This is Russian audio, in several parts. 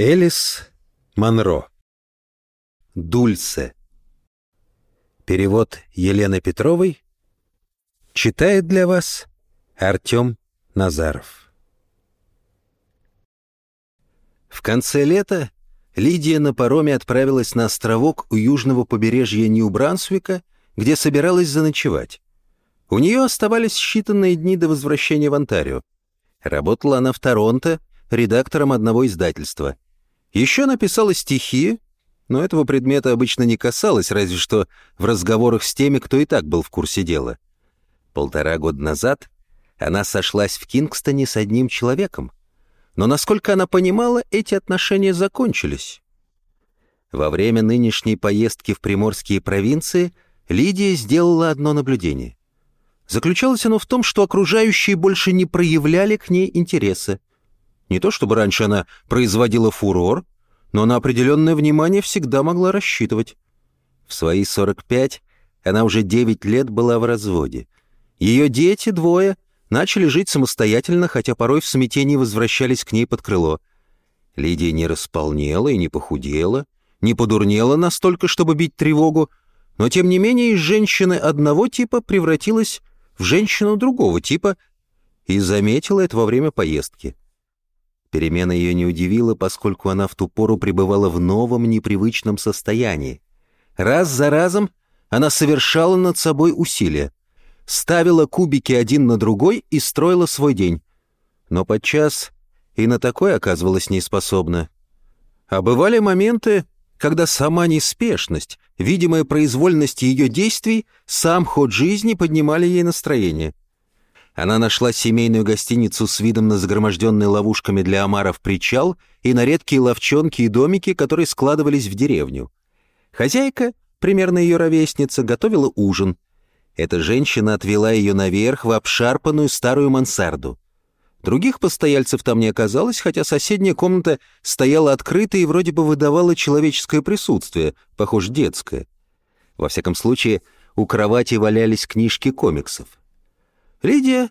Элис Монро. Дульце. Перевод Елены Петровой. Читает для вас Артем Назаров. В конце лета Лидия на пароме отправилась на островок у южного побережья Нью-Брансвика, где собиралась заночевать. У нее оставались считанные дни до возвращения в Онтарио. Работала она в Торонто редактором одного издательства. Еще написала стихи, но этого предмета обычно не касалось, разве что в разговорах с теми, кто и так был в курсе дела. Полтора года назад она сошлась в Кингстоне с одним человеком, но, насколько она понимала, эти отношения закончились. Во время нынешней поездки в приморские провинции Лидия сделала одно наблюдение. Заключалось оно в том, что окружающие больше не проявляли к ней интереса. Не то чтобы раньше она производила фурор, но на определенное внимание всегда могла рассчитывать. В свои 45 она уже 9 лет была в разводе. Ее дети, двое, начали жить самостоятельно, хотя порой в смятении возвращались к ней под крыло. Лидия не располнела и не похудела, не подурнела настолько, чтобы бить тревогу, но тем не менее из женщины одного типа превратилась в женщину другого типа и заметила это во время поездки. Перемена ее не удивила, поскольку она в ту пору пребывала в новом непривычном состоянии. Раз за разом она совершала над собой усилия, ставила кубики один на другой и строила свой день. Но подчас и на такое оказывалась неспособна. А бывали моменты, когда сама неспешность, видимая произвольность ее действий, сам ход жизни поднимали ей настроение. Она нашла семейную гостиницу с видом на загроможденный ловушками для омаров причал и на редкие ловчонки и домики, которые складывались в деревню. Хозяйка, примерно ее ровесница, готовила ужин. Эта женщина отвела ее наверх в обшарпанную старую мансарду. Других постояльцев там не оказалось, хотя соседняя комната стояла открытой и вроде бы выдавала человеческое присутствие, похоже, детское. Во всяком случае, у кровати валялись книжки комиксов. Лидия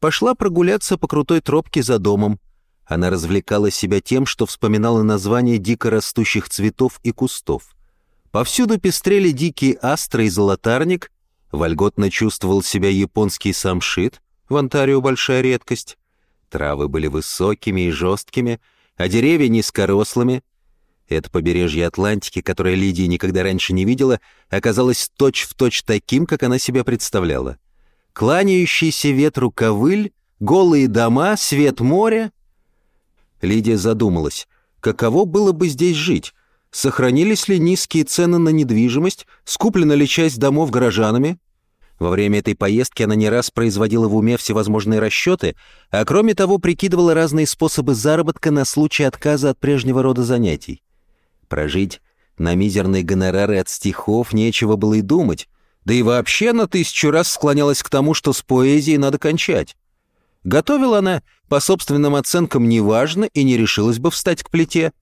пошла прогуляться по крутой тропке за домом. Она развлекала себя тем, что вспоминала названия дико растущих цветов и кустов. Повсюду пестрели дикие астры и золотарник, вольготно чувствовал себя японский самшит, в Онтарио большая редкость. Травы были высокими и жесткими, а деревья низкорослыми. Это побережье Атлантики, которое Лидия никогда раньше не видела, оказалось точь-в-точь точь таким, как она себя представляла кланяющийся ветру ковыль, голые дома, свет моря. Лидия задумалась, каково было бы здесь жить, сохранились ли низкие цены на недвижимость, скуплена ли часть домов горожанами. Во время этой поездки она не раз производила в уме всевозможные расчеты, а кроме того прикидывала разные способы заработка на случай отказа от прежнего рода занятий. Прожить на мизерные гонорары от стихов нечего было и думать, да и вообще на тысячу раз склонялась к тому, что с поэзией надо кончать. Готовила она, по собственным оценкам, неважно и не решилась бы встать к плите,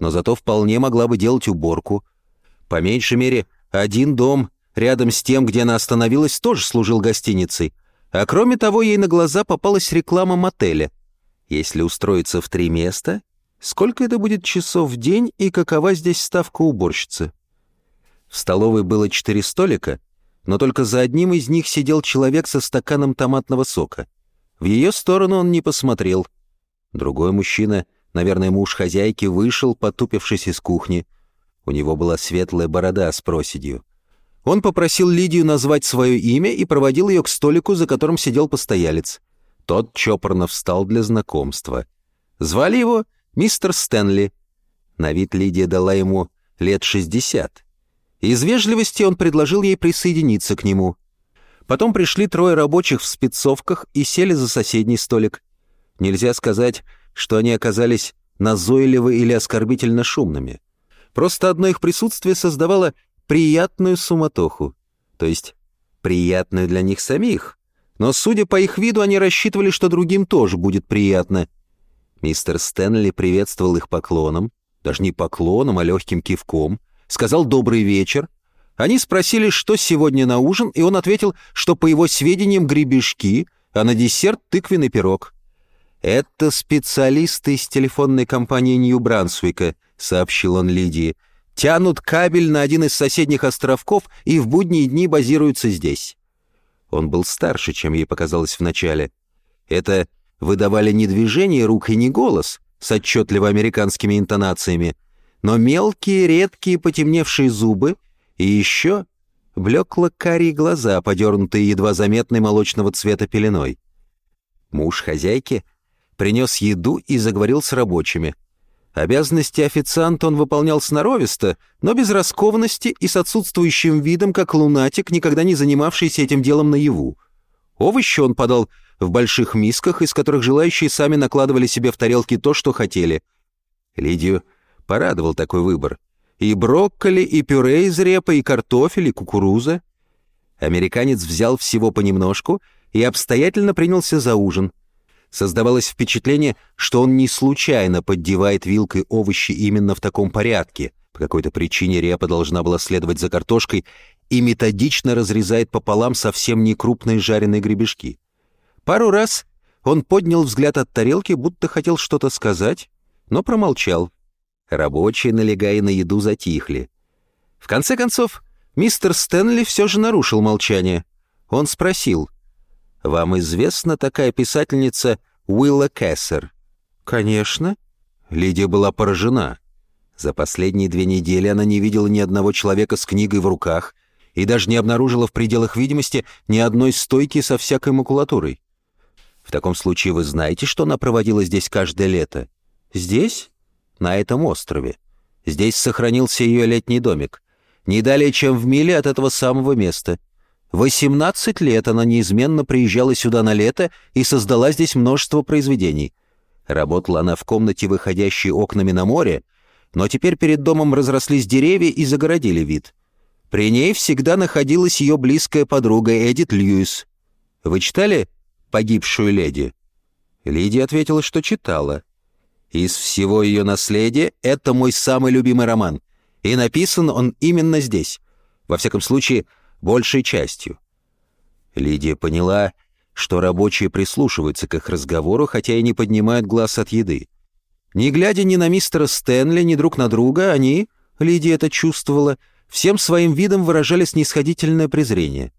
но зато вполне могла бы делать уборку. По меньшей мере, один дом рядом с тем, где она остановилась, тоже служил гостиницей, а кроме того, ей на глаза попалась реклама мотеля. Если устроиться в три места, сколько это будет часов в день и какова здесь ставка уборщицы? В столовой было четыре столика — но только за одним из них сидел человек со стаканом томатного сока. В ее сторону он не посмотрел. Другой мужчина, наверное, муж хозяйки, вышел, потупившись из кухни. У него была светлая борода с проседью. Он попросил Лидию назвать свое имя и проводил ее к столику, за которым сидел постоялец. Тот чопорно встал для знакомства. Звали его мистер Стэнли. На вид Лидия дала ему лет шестьдесят. Из вежливости он предложил ей присоединиться к нему. Потом пришли трое рабочих в спецовках и сели за соседний столик. Нельзя сказать, что они оказались назойливы или оскорбительно шумными. Просто одно их присутствие создавало приятную суматоху, то есть приятную для них самих. Но, судя по их виду, они рассчитывали, что другим тоже будет приятно. Мистер Стэнли приветствовал их поклоном, даже не поклоном, а легким кивком — сказал «добрый вечер». Они спросили, что сегодня на ужин, и он ответил, что, по его сведениям, гребешки, а на десерт тыквенный пирог. «Это специалисты из телефонной компании Нью-Брансуика», — сообщил он Лидии. «Тянут кабель на один из соседних островков и в будние дни базируются здесь». Он был старше, чем ей показалось вначале. Это выдавали не движение рук и не голос с отчетливо американскими интонациями, но мелкие, редкие, потемневшие зубы и еще блекло-карие глаза, подернутые едва заметной молочного цвета пеленой. Муж хозяйки принес еду и заговорил с рабочими. Обязанности официанта он выполнял сноровисто, но без раскованности и с отсутствующим видом, как лунатик, никогда не занимавшийся этим делом наяву. Овощи он подал в больших мисках, из которых желающие сами накладывали себе в тарелки то, что хотели. Лидию порадовал такой выбор. И брокколи, и пюре из репы, и картофель, и кукуруза. Американец взял всего понемножку и обстоятельно принялся за ужин. Создавалось впечатление, что он не случайно поддевает вилкой овощи именно в таком порядке. По какой-то причине репа должна была следовать за картошкой и методично разрезает пополам совсем некрупные жареные гребешки. Пару раз он поднял взгляд от тарелки, будто хотел что-то сказать, но промолчал. Рабочие, налегая на еду, затихли. В конце концов, мистер Стэнли все же нарушил молчание. Он спросил, «Вам известна такая писательница Уилла Кессер?» «Конечно». Лидия была поражена. За последние две недели она не видела ни одного человека с книгой в руках и даже не обнаружила в пределах видимости ни одной стойки со всякой макулатурой. В таком случае вы знаете, что она проводила здесь каждое лето? Здесь? На этом острове. Здесь сохранился ее летний домик. Не далее, чем в миле от этого самого места. 18 лет она неизменно приезжала сюда на лето и создала здесь множество произведений. Работала она в комнате, выходящей окнами на море, но теперь перед домом разрослись деревья и загородили вид. При ней всегда находилась ее близкая подруга Эдит Льюис. Вы читали «Погибшую леди»?» Лидия ответила, что читала. Из всего ее наследия это мой самый любимый роман. И написан он именно здесь. Во всяком случае, большей частью. Лидия поняла, что рабочие прислушиваются к их разговору, хотя и не поднимают глаз от еды. Не глядя ни на мистера Стэнли, ни друг на друга, они, Лидия это чувствовала, всем своим видом выражали снисходительное презрение.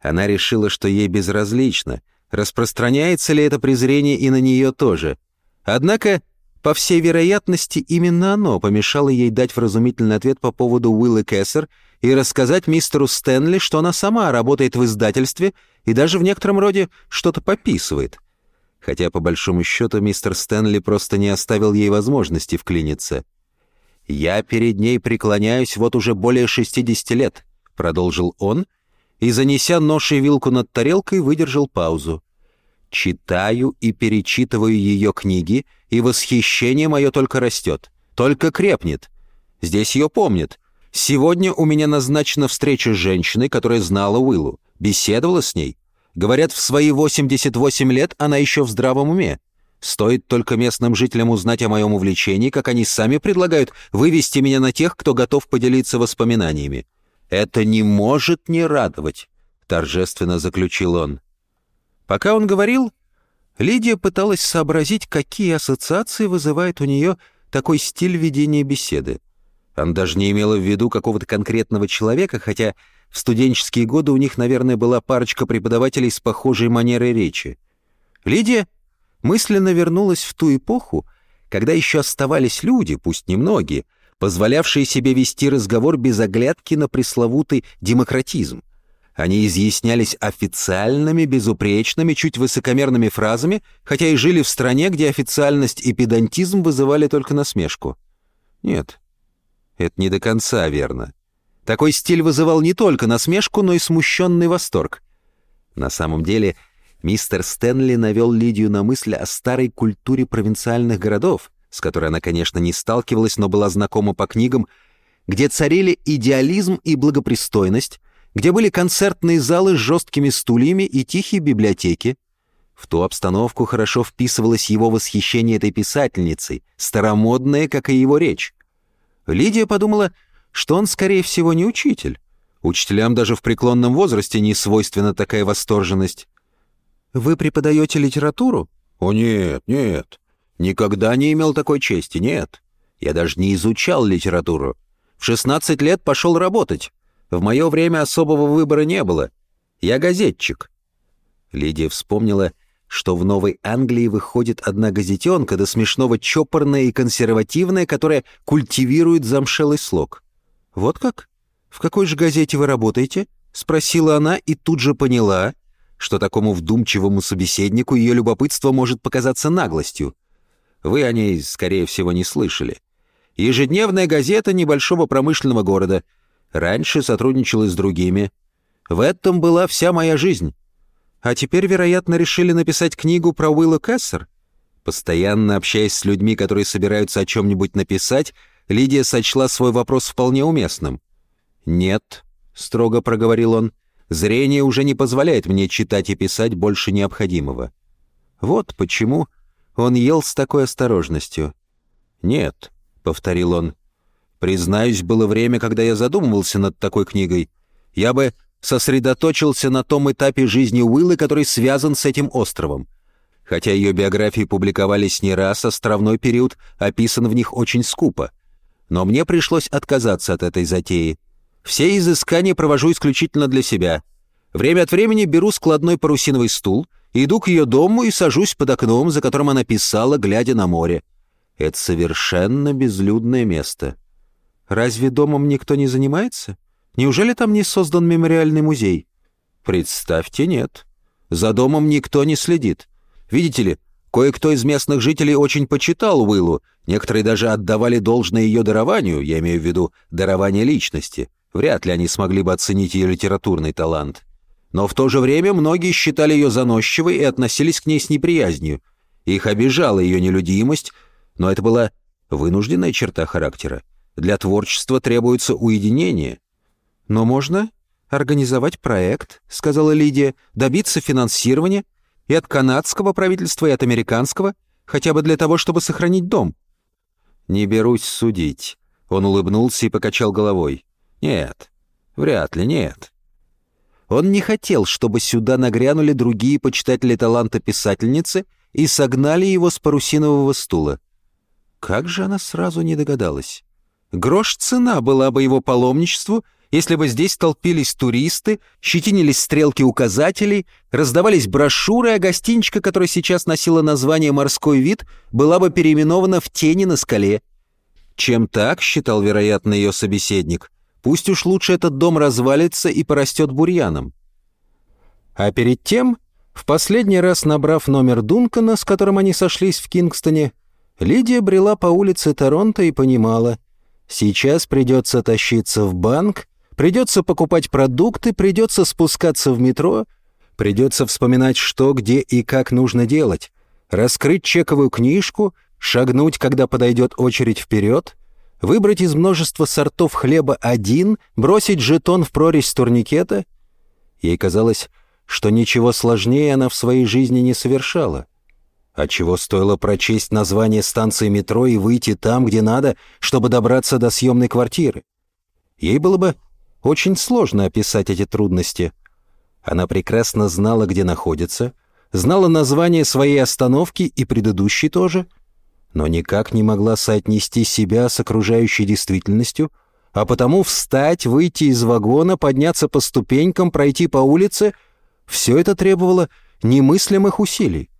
Она решила, что ей безразлично, распространяется ли это презрение и на нее тоже. Однако по всей вероятности, именно оно помешало ей дать вразумительный ответ по поводу Уиллы Кессер и рассказать мистеру Стэнли, что она сама работает в издательстве и даже в некотором роде что-то пописывает. Хотя, по большому счету, мистер Стэнли просто не оставил ей возможности вклиниться. «Я перед ней преклоняюсь вот уже более 60 лет», — продолжил он, и, занеся нож и вилку над тарелкой, выдержал паузу. Читаю и перечитываю ее книги, и восхищение мое только растет, только крепнет. Здесь ее помнят. Сегодня у меня назначена встреча с женщиной, которая знала Уиллу, беседовала с ней. Говорят, в свои 88 лет она еще в здравом уме. Стоит только местным жителям узнать о моем увлечении, как они сами предлагают вывести меня на тех, кто готов поделиться воспоминаниями. «Это не может не радовать», — торжественно заключил он. Пока он говорил, Лидия пыталась сообразить, какие ассоциации вызывает у нее такой стиль ведения беседы. Она даже не имела в виду какого-то конкретного человека, хотя в студенческие годы у них, наверное, была парочка преподавателей с похожей манерой речи. Лидия мысленно вернулась в ту эпоху, когда еще оставались люди, пусть немногие, позволявшие себе вести разговор без оглядки на пресловутый демократизм. Они изъяснялись официальными, безупречными, чуть высокомерными фразами, хотя и жили в стране, где официальность и педантизм вызывали только насмешку. Нет, это не до конца верно. Такой стиль вызывал не только насмешку, но и смущенный восторг. На самом деле, мистер Стэнли навел Лидию на мысль о старой культуре провинциальных городов, с которой она, конечно, не сталкивалась, но была знакома по книгам, где царили идеализм и благопристойность, где были концертные залы с жесткими стульями и тихие библиотеки. В ту обстановку хорошо вписывалось его восхищение этой писательницей, старомодное, как и его речь. Лидия подумала, что он, скорее всего, не учитель. Учителям даже в преклонном возрасте не свойственна такая восторженность. «Вы преподаете литературу?» — «О нет, нет, никогда не имел такой чести, нет. Я даже не изучал литературу. В 16 лет пошел работать. В мое время особого выбора не было. Я газетчик». Лидия вспомнила, что в Новой Англии выходит одна газетенка до смешного чопорная и консервативная, которая культивирует замшелый слог. «Вот как? В какой же газете вы работаете?» — спросила она и тут же поняла, что такому вдумчивому собеседнику ее любопытство может показаться наглостью. Вы о ней, скорее всего, не слышали. Ежедневная газета небольшого промышленного города. Раньше сотрудничала с другими. В этом была вся моя жизнь. А теперь, вероятно, решили написать книгу про Уилла Кессер? Постоянно общаясь с людьми, которые собираются о чем-нибудь написать, Лидия сочла свой вопрос вполне уместным. «Нет», — строго проговорил он, — «зрение уже не позволяет мне читать и писать больше необходимого». Вот почему он ел с такой осторожностью. «Нет», — повторил он, — «признаюсь, было время, когда я задумывался над такой книгой. Я бы сосредоточился на том этапе жизни Уиллы, который связан с этим островом. Хотя ее биографии публиковались не раз, островной период описан в них очень скупо. Но мне пришлось отказаться от этой затеи. Все изыскания провожу исключительно для себя. Время от времени беру складной парусиновый стул, иду к ее дому и сажусь под окном, за которым она писала, глядя на море. Это совершенно безлюдное место. Разве домом никто не занимается? Неужели там не создан мемориальный музей? Представьте, нет. За домом никто не следит. Видите ли, кое-кто из местных жителей очень почитал Уиллу, некоторые даже отдавали должное ее дарованию, я имею в виду дарование личности. Вряд ли они смогли бы оценить ее литературный талант. Но в то же время многие считали ее заносчивой и относились к ней с неприязнью. Их обижала ее нелюдимость, но это была вынужденная черта характера. Для творчества требуется уединение, «Но можно организовать проект», — сказала Лидия, «добиться финансирования и от канадского правительства, и от американского, хотя бы для того, чтобы сохранить дом». «Не берусь судить», — он улыбнулся и покачал головой. «Нет, вряд ли нет». Он не хотел, чтобы сюда нагрянули другие почитатели таланта писательницы и согнали его с парусинового стула. Как же она сразу не догадалась? Грош цена была бы его паломничеству — если бы здесь толпились туристы, щетинились стрелки указателей, раздавались брошюры, а гостиничка, которая сейчас носила название «Морской вид», была бы переименована в «Тени на скале». Чем так, считал, вероятно, ее собеседник, пусть уж лучше этот дом развалится и порастет бурьяном. А перед тем, в последний раз набрав номер Дункана, с которым они сошлись в Кингстоне, Лидия брела по улице Торонто и понимала, сейчас придется тащиться в банк, Придется покупать продукты, придется спускаться в метро, придется вспоминать, что, где и как нужно делать, раскрыть чековую книжку, шагнуть, когда подойдет очередь вперед, выбрать из множества сортов хлеба один, бросить жетон в прорезь турникета. Ей казалось, что ничего сложнее она в своей жизни не совершала. А чего стоило прочесть название станции метро и выйти там, где надо, чтобы добраться до съемной квартиры? Ей было бы очень сложно описать эти трудности. Она прекрасно знала, где находится, знала название своей остановки и предыдущей тоже, но никак не могла соотнести себя с окружающей действительностью, а потому встать, выйти из вагона, подняться по ступенькам, пройти по улице — все это требовало немыслимых усилий.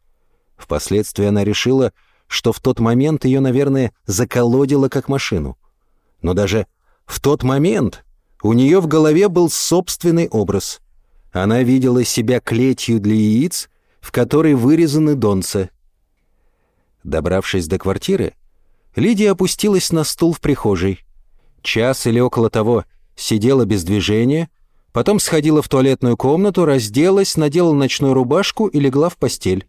Впоследствии она решила, что в тот момент ее, наверное, заколодило как машину. Но даже в тот момент у нее в голове был собственный образ. Она видела себя клетью для яиц, в которой вырезаны донцы. Добравшись до квартиры, Лидия опустилась на стул в прихожей. Час или около того сидела без движения, потом сходила в туалетную комнату, разделась, надела ночную рубашку и легла в постель.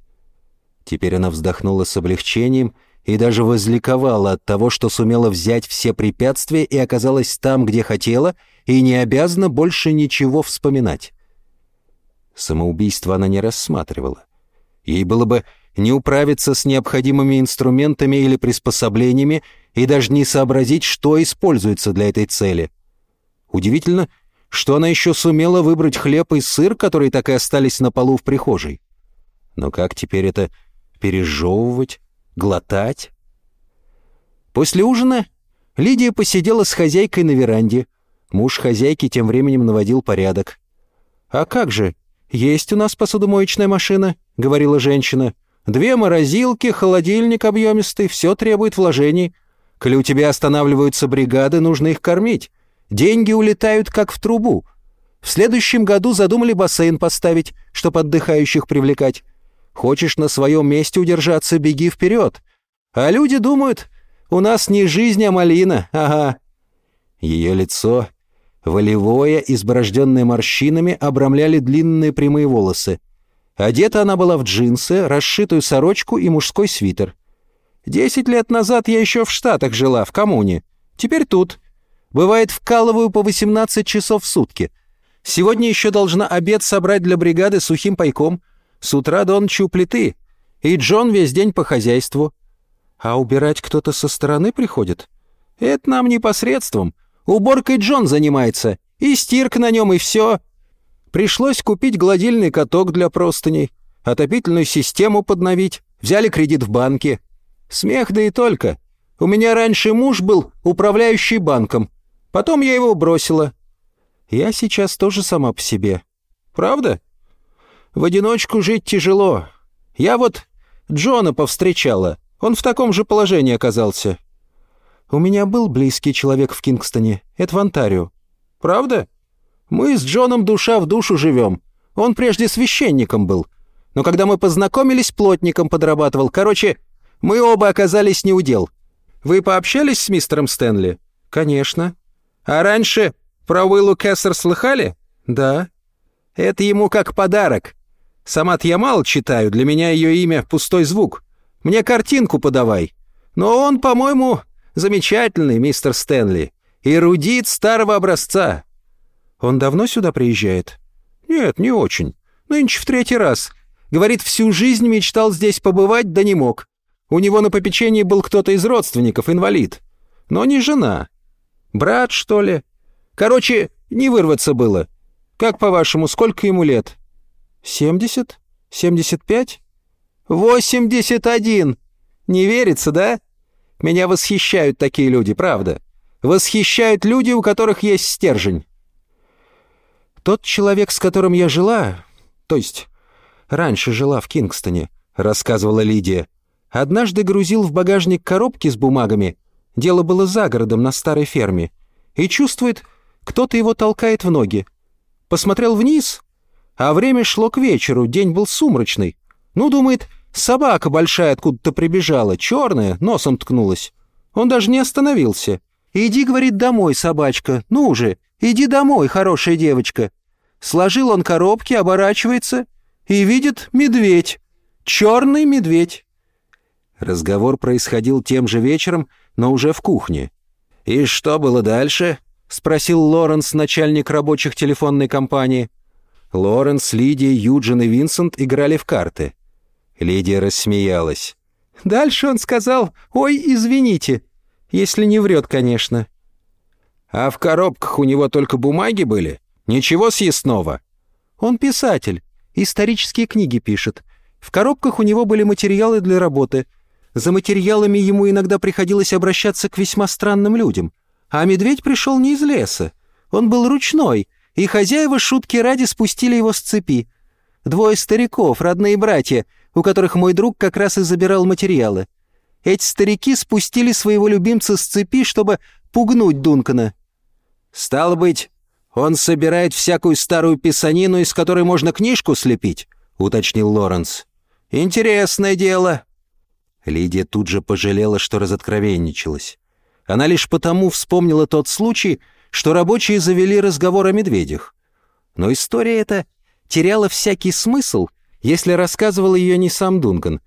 Теперь она вздохнула с облегчением и даже возликовала от того, что сумела взять все препятствия и оказалась там, где хотела, и не обязана больше ничего вспоминать. Самоубийство она не рассматривала. Ей было бы не управиться с необходимыми инструментами или приспособлениями и даже не сообразить, что используется для этой цели. Удивительно, что она еще сумела выбрать хлеб и сыр, которые так и остались на полу в прихожей. Но как теперь это пережевывать, глотать. После ужина Лидия посидела с хозяйкой на веранде. Муж хозяйки тем временем наводил порядок. «А как же? Есть у нас посудомоечная машина», — говорила женщина. «Две морозилки, холодильник объемистый, все требует вложений. Коли у тебя останавливаются бригады, нужно их кормить. Деньги улетают как в трубу. В следующем году задумали бассейн поставить, чтобы отдыхающих привлекать. Хочешь на своем месте удержаться, беги вперед. А люди думают, у нас не жизнь, а малина, ага». Ее лицо, волевое, изборожденное морщинами, обрамляли длинные прямые волосы. Одета она была в джинсы, расшитую сорочку и мужской свитер. «Десять лет назад я еще в Штатах жила, в коммуне. Теперь тут. Бывает, вкалываю по 18 часов в сутки. Сегодня еще должна обед собрать для бригады сухим пайком. С утра до ночи у плиты. И Джон весь день по хозяйству. А убирать кто-то со стороны приходит? Это нам непосредством. Уборкой Джон занимается. И стирка на нем, и все. Пришлось купить гладильный каток для простыней, отопительную систему подновить, взяли кредит в банке. Смех да и только. У меня раньше муж был управляющий банком. Потом я его бросила. Я сейчас тоже сама по себе. Правда? В одиночку жить тяжело. Я вот Джона повстречала. Он в таком же положении оказался. У меня был близкий человек в Кингстоне. Это в Онтарио. Правда? Мы с Джоном душа в душу живем. Он прежде священником был. Но когда мы познакомились, плотником подрабатывал. Короче, мы оба оказались не у дел. Вы пообщались с мистером Стэнли? Конечно. А раньше про Уиллу Кессер слыхали? Да. Это ему как подарок. Сама-то я мало читаю, для меня ее имя — пустой звук. Мне картинку подавай. Но он, по-моему, замечательный, мистер Стэнли. Эрудит старого образца. Он давно сюда приезжает? Нет, не очень. Нынче в третий раз. Говорит, всю жизнь мечтал здесь побывать, да не мог. У него на попечении был кто-то из родственников, инвалид. Но не жена. Брат, что ли? Короче, не вырваться было. Как по-вашему, сколько ему лет? Семьдесят? Семьдесят пять? Восемьдесят один! Не верится, да? Меня восхищают такие люди, правда. Восхищают люди, у которых есть стержень. Тот человек, с которым я жила, то есть раньше жила в Кингстоне, рассказывала Лидия, однажды грузил в багажник коробки с бумагами Дело было за городом, на старой ферме. И чувствует, кто-то его толкает в ноги. Посмотрел вниз, а время шло к вечеру, день был сумрачный. Ну, думает, собака большая откуда-то прибежала, черная, носом ткнулась. Он даже не остановился. «Иди, — говорит, — домой, собачка, ну уже, иди домой, хорошая девочка». Сложил он коробки, оборачивается и видит медведь. Черный медведь. Разговор происходил тем же вечером, но уже в кухне. «И что было дальше?» — спросил Лоренс, начальник рабочих телефонной компании. Лоренс, Лидия, Юджин и Винсент играли в карты. Лидия рассмеялась. «Дальше он сказал, ой, извините, если не врет, конечно». «А в коробках у него только бумаги были? Ничего съестного?» «Он писатель, исторические книги пишет. В коробках у него были материалы для работы — за материалами ему иногда приходилось обращаться к весьма странным людям. А медведь пришел не из леса. Он был ручной, и хозяева шутки ради спустили его с цепи. Двое стариков, родные братья, у которых мой друг как раз и забирал материалы. Эти старики спустили своего любимца с цепи, чтобы пугнуть Дункана. «Стало быть, он собирает всякую старую писанину, из которой можно книжку слепить?» — уточнил Лоренс. «Интересное дело. Лидия тут же пожалела, что разоткровенничалась. Она лишь потому вспомнила тот случай, что рабочие завели разговор о медведях. Но история эта теряла всякий смысл, если рассказывал ее не сам Дунган.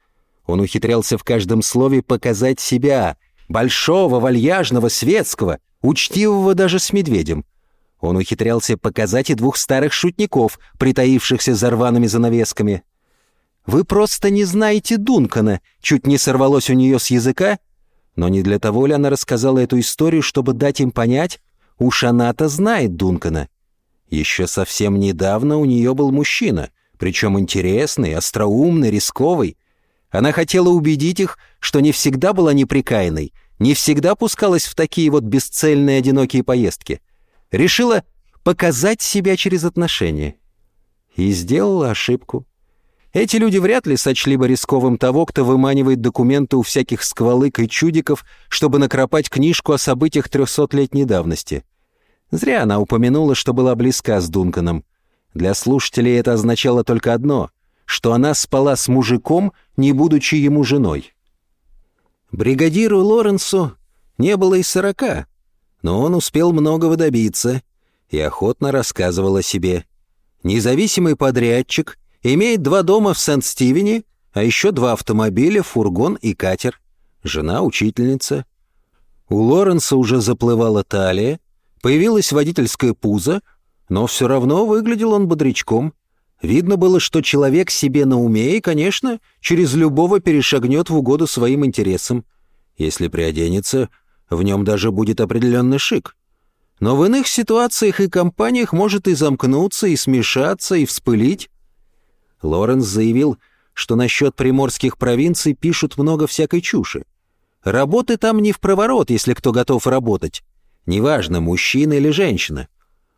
Он ухитрялся в каждом слове показать себя, большого, вальяжного, светского, учтивого даже с медведем. Он ухитрялся показать и двух старых шутников, притаившихся за рваными занавесками — «Вы просто не знаете Дункана», чуть не сорвалось у нее с языка. Но не для того ли она рассказала эту историю, чтобы дать им понять, уж она-то знает Дункана. Еще совсем недавно у нее был мужчина, причем интересный, остроумный, рисковый. Она хотела убедить их, что не всегда была неприкаянной, не всегда пускалась в такие вот бесцельные одинокие поездки. Решила показать себя через отношения. И сделала ошибку. Эти люди вряд ли сочли бы рисковым того, кто выманивает документы у всяких сквалык и чудиков, чтобы накропать книжку о событиях трехсотлетней давности. Зря она упомянула, что была близка с Дунканом. Для слушателей это означало только одно — что она спала с мужиком, не будучи ему женой. Бригадиру Лоренсу не было и сорока, но он успел многого добиться и охотно рассказывал о себе. Независимый подрядчик — Имеет два дома в Сент-Стивене, а еще два автомобиля, фургон и катер. Жена учительница. У Лоренса уже заплывала талия, появилась водительская пузо, но все равно выглядел он бодрячком. Видно было, что человек себе на уме и, конечно, через любого перешагнет в угоду своим интересам. Если приоденется, в нем даже будет определенный шик. Но в иных ситуациях и компаниях может и замкнуться, и смешаться, и вспылить. Лоренс заявил, что насчет приморских провинций пишут много всякой чуши. Работы там не в проворот, если кто готов работать. Неважно, мужчина или женщина.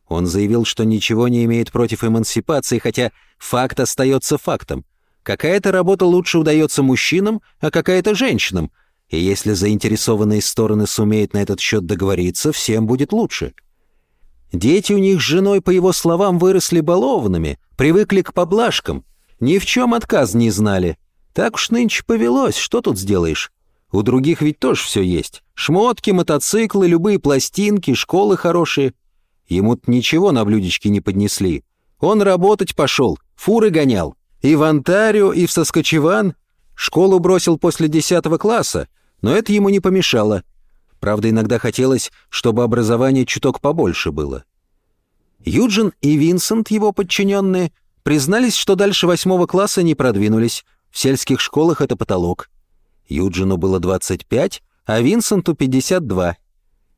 Он заявил, что ничего не имеет против эмансипации, хотя факт остается фактом. Какая-то работа лучше удается мужчинам, а какая-то женщинам. И если заинтересованные стороны сумеют на этот счет договориться, всем будет лучше. Дети у них с женой, по его словам, выросли балованными, привыкли к поблажкам, ни в чем отказ не знали. Так уж нынче повелось, что тут сделаешь? У других ведь тоже все есть. Шмотки, мотоциклы, любые пластинки, школы хорошие. Ему-то ничего на блюдечке не поднесли. Он работать пошел, фуры гонял. И в Онтарио, и в Соскочеван. Школу бросил после десятого класса, но это ему не помешало. Правда, иногда хотелось, чтобы образование чуток побольше было. Юджин и Винсент, его подчиненные, признались, что дальше восьмого класса не продвинулись. В сельских школах это потолок. Юджину было 25, а Винсенту 52.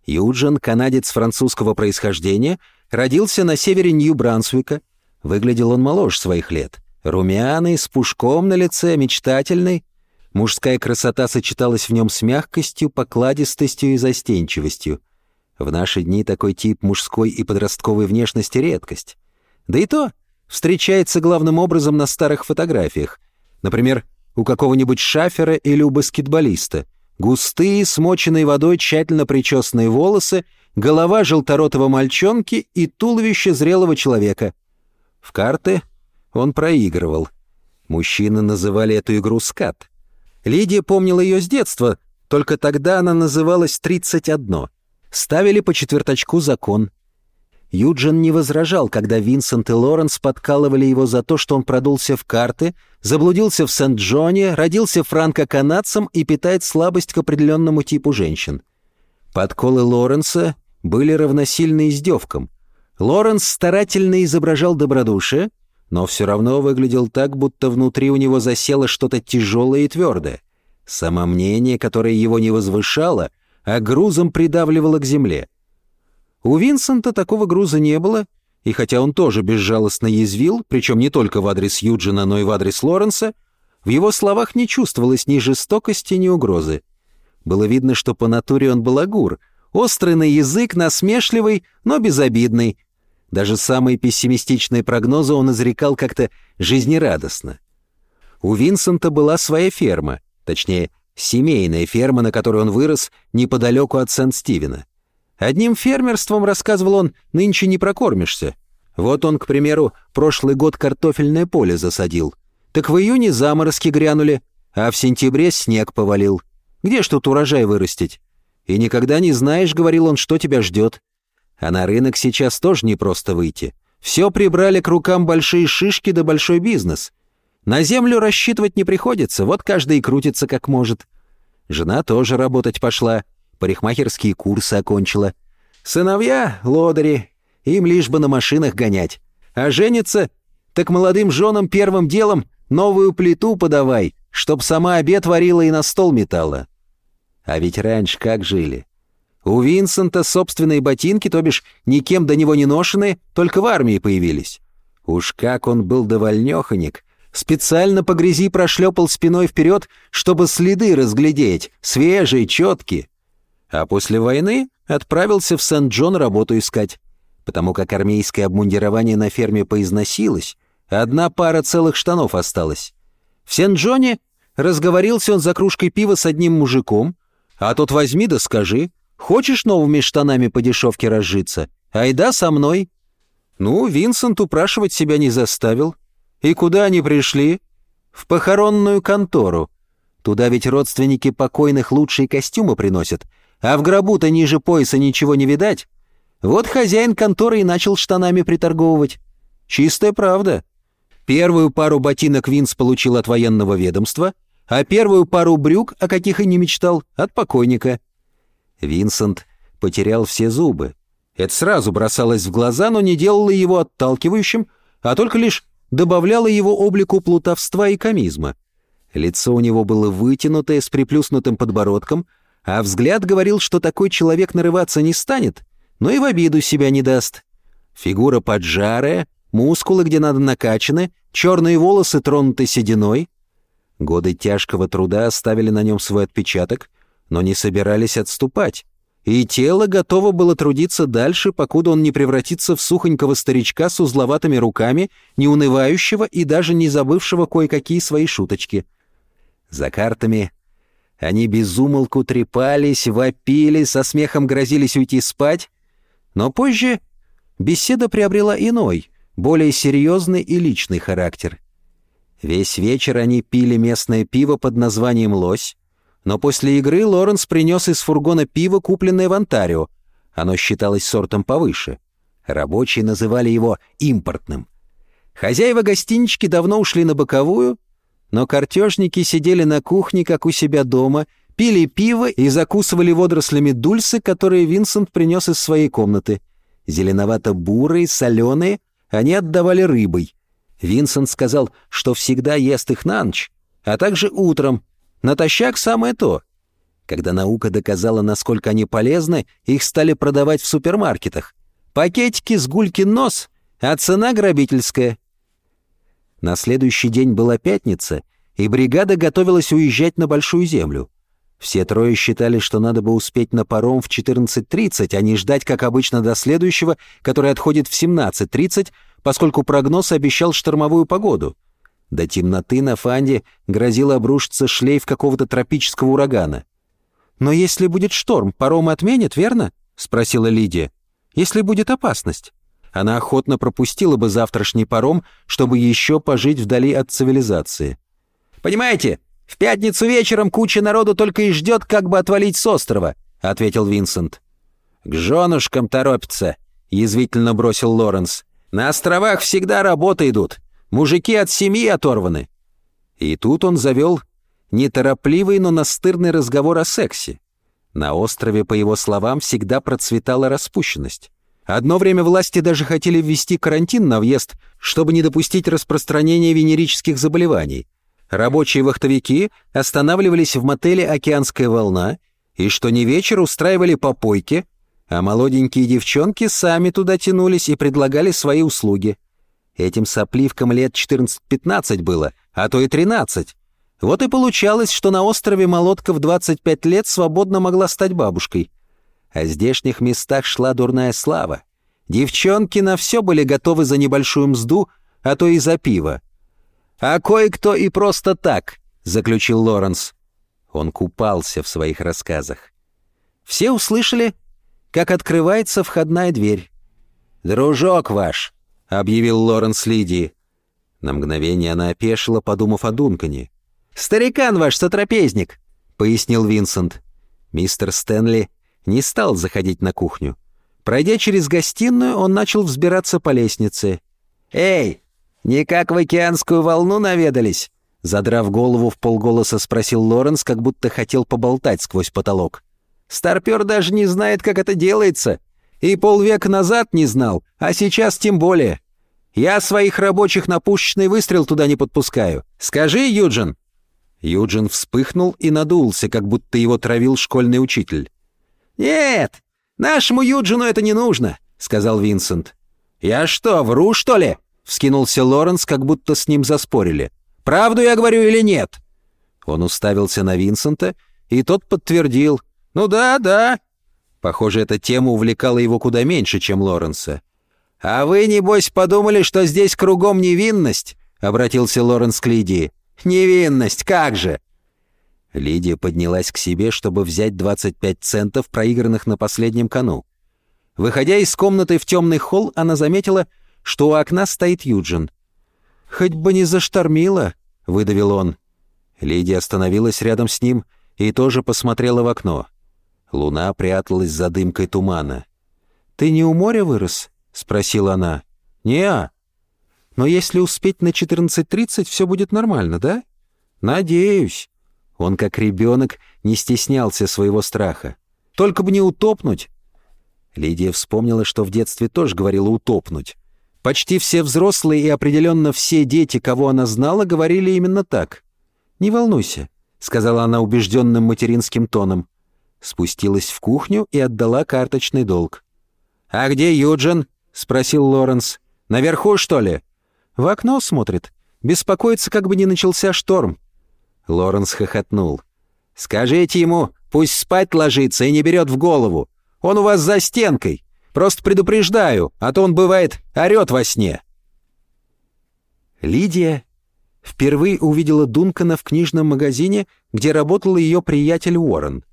Юджин, канадец французского происхождения, родился на севере Нью-Брансвика. Выглядел он моложе своих лет. Румяный, с пушком на лице, мечтательный. Мужская красота сочеталась в нем с мягкостью, покладистостью и застенчивостью. В наши дни такой тип мужской и подростковой внешности — редкость. Да и то, встречается главным образом на старых фотографиях. Например, у какого-нибудь шафера или у баскетболиста. Густые, смоченные водой тщательно причесанные волосы, голова желторотого мальчонки и туловище зрелого человека. В карты он проигрывал. Мужчины называли эту игру скат. Лидия помнила ее с детства, только тогда она называлась «31». Ставили по четверточку закон. Юджин не возражал, когда Винсент и Лоренс подкалывали его за то, что он продулся в карты, заблудился в Сент-Джоне, родился франко-канадцем и питает слабость к определенному типу женщин. Подколы Лоренса были равносильны издевкам. Лоренс старательно изображал добродушие, но все равно выглядел так, будто внутри у него засело что-то тяжелое и твердое. Самомнение, которое его не возвышало, а грузом придавливало к земле — у Винсента такого груза не было, и хотя он тоже безжалостно язвил, причем не только в адрес Юджина, но и в адрес Лоренса, в его словах не чувствовалось ни жестокости, ни угрозы. Было видно, что по натуре он был агур, острый на язык, насмешливый, но безобидный. Даже самые пессимистичные прогнозы он изрекал как-то жизнерадостно. У Винсента была своя ферма, точнее, семейная ферма, на которой он вырос неподалеку от Сент-Стивена. Одним фермерством, рассказывал он, нынче не прокормишься. Вот он, к примеру, прошлый год картофельное поле засадил. Так в июне заморозки грянули, а в сентябре снег повалил. Где ж тут урожай вырастить? И никогда не знаешь, говорил он, что тебя ждет. А на рынок сейчас тоже не просто выйти. Все прибрали к рукам большие шишки да большой бизнес. На землю рассчитывать не приходится, вот каждый и крутится как может. Жена тоже работать пошла — парикмахерские курсы окончила. Сыновья — лодыри, им лишь бы на машинах гонять. А женится, так молодым женам первым делом новую плиту подавай, чтоб сама обед варила и на стол метала. А ведь раньше как жили? У Винсента собственные ботинки, то бишь никем до него не ношены, только в армии появились. Уж как он был довольнёхонек, специально по грязи прошлепал спиной вперед, чтобы следы разглядеть, свежие, четкие. А после войны отправился в Сент-Джон работу искать. Потому как армейское обмундирование на ферме поизносилось, одна пара целых штанов осталась. В Сент-Джоне разговорился он за кружкой пива с одним мужиком, а тот возьми да скажи, хочешь новыми штанами по дешевке разжиться? Айда со мной. Ну, Винсент упрашивать себя не заставил. И куда они пришли? В похоронную контору. Туда ведь родственники покойных лучшие костюмы приносят, а в гробу-то ниже пояса ничего не видать. Вот хозяин конторы и начал штанами приторговывать. Чистая правда. Первую пару ботинок Винс получил от военного ведомства, а первую пару брюк, о каких и не мечтал, от покойника. Винсент потерял все зубы. Это сразу бросалось в глаза, но не делало его отталкивающим, а только лишь добавляло его облику плутовства и комизма. Лицо у него было вытянутое, с приплюснутым подбородком, а взгляд говорил, что такой человек нарываться не станет, но и в обиду себя не даст. Фигура поджарая, мускулы где надо накачаны, черные волосы тронуты сединой. Годы тяжкого труда оставили на нем свой отпечаток, но не собирались отступать и тело готово было трудиться дальше, покуда он не превратится в сухонького старичка с узловатыми руками, не унывающего и даже не забывшего кое-какие свои шуточки. За картами они безумолку трепались, вопили, со смехом грозились уйти спать, но позже беседа приобрела иной, более серьезный и личный характер. Весь вечер они пили местное пиво под названием «Лось», но после игры Лоренс принес из фургона пиво, купленное в Онтарио. Оно считалось сортом повыше. Рабочие называли его импортным. Хозяева гостинички давно ушли на боковую, но картежники сидели на кухне, как у себя дома, пили пиво и закусывали водорослями дульсы, которые Винсент принес из своей комнаты. Зеленовато-бурые, соленые, они отдавали рыбой. Винсент сказал, что всегда ест их на ночь, а также утром, Натощак самое то. Когда наука доказала, насколько они полезны, их стали продавать в супермаркетах. Пакетики с гулькин нос, а цена грабительская. На следующий день была пятница, и бригада готовилась уезжать на Большую Землю. Все трое считали, что надо бы успеть на паром в 14.30, а не ждать, как обычно, до следующего, который отходит в 17.30, поскольку прогноз обещал штормовую погоду — до темноты на Фанде грозило обрушиться шлейф какого-то тропического урагана. «Но если будет шторм, паром отменят, верно?» — спросила Лидия. «Если будет опасность». Она охотно пропустила бы завтрашний паром, чтобы еще пожить вдали от цивилизации. «Понимаете, в пятницу вечером куча народу только и ждет, как бы отвалить с острова», — ответил Винсент. «К женушкам торопятся», — язвительно бросил Лоренс. «На островах всегда работы идут. Мужики от семьи оторваны». И тут он завел неторопливый, но настырный разговор о сексе. На острове, по его словам, всегда процветала распущенность. Одно время власти даже хотели ввести карантин на въезд, чтобы не допустить распространения венерических заболеваний. Рабочие вахтовики останавливались в мотеле «Океанская волна» и что не вечер устраивали попойки, а молоденькие девчонки сами туда тянулись и предлагали свои услуги. Этим сопливкам лет 14-15 было, а то и 13. Вот и получалось, что на острове Молотка в 25 лет свободно могла стать бабушкой. А здешних местах шла дурная слава. Девчонки на все были готовы за небольшую мзду, а то и за пиво. «А кое-кто и просто так», — заключил Лоренс. Он купался в своих рассказах. Все услышали, как открывается входная дверь. «Дружок ваш», объявил Лоренс Лидии. На мгновение она опешила, подумав о Дункане. «Старикан ваш сотрапезник», — пояснил Винсент. Мистер Стэнли не стал заходить на кухню. Пройдя через гостиную, он начал взбираться по лестнице. «Эй, никак в океанскую волну наведались?» Задрав голову в полголоса, спросил Лоренс, как будто хотел поболтать сквозь потолок. «Старпер даже не знает, как это делается. И полвека назад не знал, а сейчас тем более. Я своих рабочих на пушечный выстрел туда не подпускаю. Скажи, Юджин!» Юджин вспыхнул и надулся, как будто его травил школьный учитель. «Нет, нашему Юджину это не нужно», — сказал Винсент. «Я что, вру, что ли?» — вскинулся Лоренс, как будто с ним заспорили. Правду я говорю или нет?» Он уставился на Винсента, и тот подтвердил. «Ну да, да». Похоже, эта тема увлекала его куда меньше, чем Лоренса. «А вы, небось, подумали, что здесь кругом невинность?» — обратился Лоренс к Лидии. «Невинность, как же!» Лидия поднялась к себе, чтобы взять 25 центов, проигранных на последнем кону. Выходя из комнаты в темный холл, она заметила, что у окна стоит Юджин. «Хоть бы не заштормило», — выдавил он. Лидия остановилась рядом с ним и тоже посмотрела в окно. Луна пряталась за дымкой тумана. «Ты не у моря вырос?» — спросила она. «Не-а. Но если успеть на 14.30, все будет нормально, да?» «Надеюсь». Он, как ребенок, не стеснялся своего страха. «Только бы не утопнуть!» Лидия вспомнила, что в детстве тоже говорила «утопнуть». Почти все взрослые и определенно все дети, кого она знала, говорили именно так. «Не волнуйся», — сказала она убежденным материнским тоном. Спустилась в кухню и отдала карточный долг. «А где Юджин?» — спросил Лоренс. «Наверху, что ли?» «В окно смотрит. Беспокоится, как бы не начался шторм». Лоренс хохотнул. «Скажите ему, пусть спать ложится и не берет в голову. Он у вас за стенкой. Просто предупреждаю, а то он, бывает, орет во сне». Лидия впервые увидела Дункана в книжном магазине, где работал ее приятель Уоррен.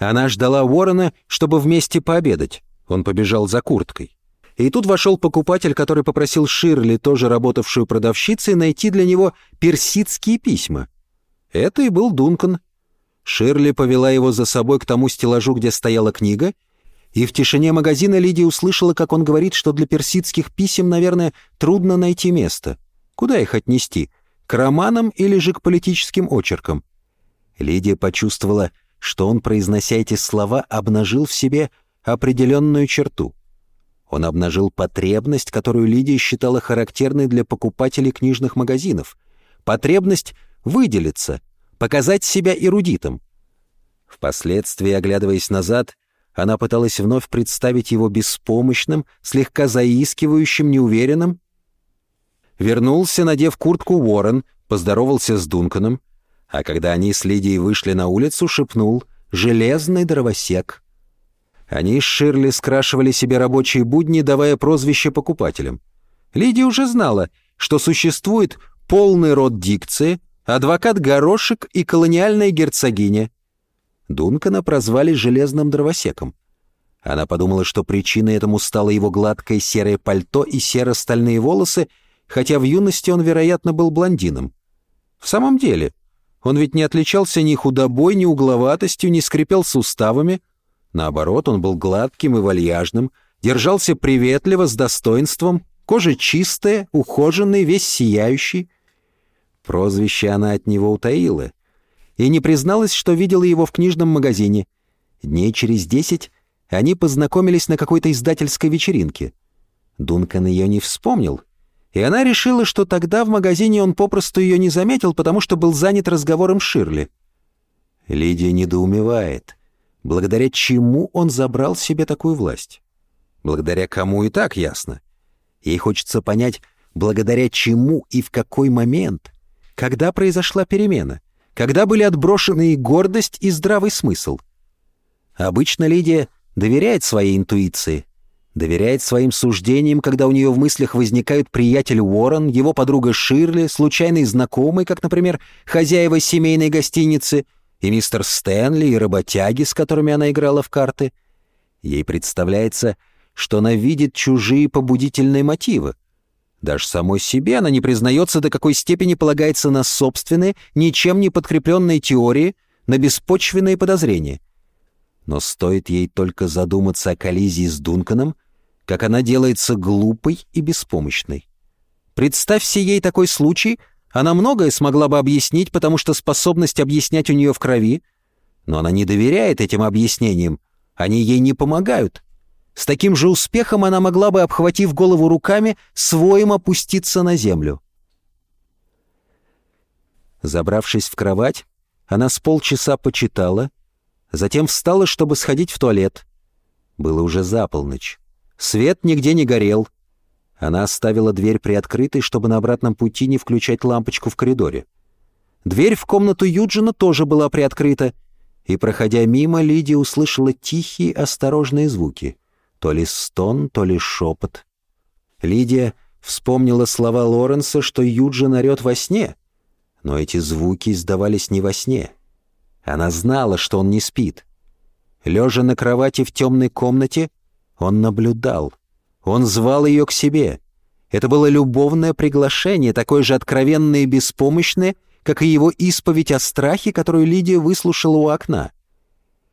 Она ждала Уоррена, чтобы вместе пообедать. Он побежал за курткой. И тут вошел покупатель, который попросил Ширли, тоже работавшую продавщицей, найти для него персидские письма. Это и был Дункан. Ширли повела его за собой к тому стеллажу, где стояла книга, и в тишине магазина Лидия услышала, как он говорит, что для персидских писем, наверное, трудно найти место. Куда их отнести? К романам или же к политическим очеркам? Лидия почувствовала, что он, произнося эти слова, обнажил в себе определенную черту. Он обнажил потребность, которую Лидия считала характерной для покупателей книжных магазинов. Потребность выделиться, показать себя эрудитом. Впоследствии, оглядываясь назад, она пыталась вновь представить его беспомощным, слегка заискивающим, неуверенным. Вернулся, надев куртку Уоррен, поздоровался с Дунканом, а когда они с Лидией вышли на улицу, шепнул «Железный дровосек». Они с Ширли скрашивали себе рабочие будни, давая прозвище покупателям. Лидия уже знала, что существует полный род дикции, адвокат Горошек и колониальная герцогиня. Дункана прозвали «железным дровосеком». Она подумала, что причиной этому стало его гладкое серое пальто и серо-стальные волосы, хотя в юности он, вероятно, был блондином. В самом деле, он ведь не отличался ни худобой, ни угловатостью, не скрипел суставами — Наоборот, он был гладким и вальяжным, держался приветливо, с достоинством, кожа чистая, ухоженный, весь сияющий. Прозвище она от него утаила и не призналась, что видела его в книжном магазине. Дней через десять они познакомились на какой-то издательской вечеринке. Дункан ее не вспомнил, и она решила, что тогда в магазине он попросту ее не заметил, потому что был занят разговором Ширли. Лидия недоумевает — Благодаря чему он забрал себе такую власть? Благодаря кому и так ясно. Ей хочется понять, благодаря чему и в какой момент, когда произошла перемена, когда были отброшены и гордость, и здравый смысл. Обычно Лидия доверяет своей интуиции, доверяет своим суждениям, когда у нее в мыслях возникают приятель Уоррен, его подруга Ширли, случайный знакомый, как, например, хозяева семейной гостиницы — и мистер Стэнли, и работяги, с которыми она играла в карты. Ей представляется, что она видит чужие побудительные мотивы. Даже самой себе она не признается, до какой степени полагается на собственные, ничем не подкрепленные теории, на беспочвенные подозрения. Но стоит ей только задуматься о коллизии с Дунканом, как она делается глупой и беспомощной. Представься ей такой случай — она многое смогла бы объяснить, потому что способность объяснять у нее в крови, но она не доверяет этим объяснениям, они ей не помогают. С таким же успехом она могла бы, обхватив голову руками, своим опуститься на землю. Забравшись в кровать, она с полчаса почитала, затем встала, чтобы сходить в туалет. Было уже за полночь. Свет нигде не горел — она оставила дверь приоткрытой, чтобы на обратном пути не включать лампочку в коридоре. Дверь в комнату Юджина тоже была приоткрыта, и, проходя мимо, Лидия услышала тихие, осторожные звуки. То ли стон, то ли шепот. Лидия вспомнила слова Лоренса, что Юджин орет во сне, но эти звуки издавались не во сне. Она знала, что он не спит. Лежа на кровати в темной комнате, он наблюдал. Он звал ее к себе. Это было любовное приглашение, такое же откровенное и беспомощное, как и его исповедь о страхе, которую Лидия выслушала у окна.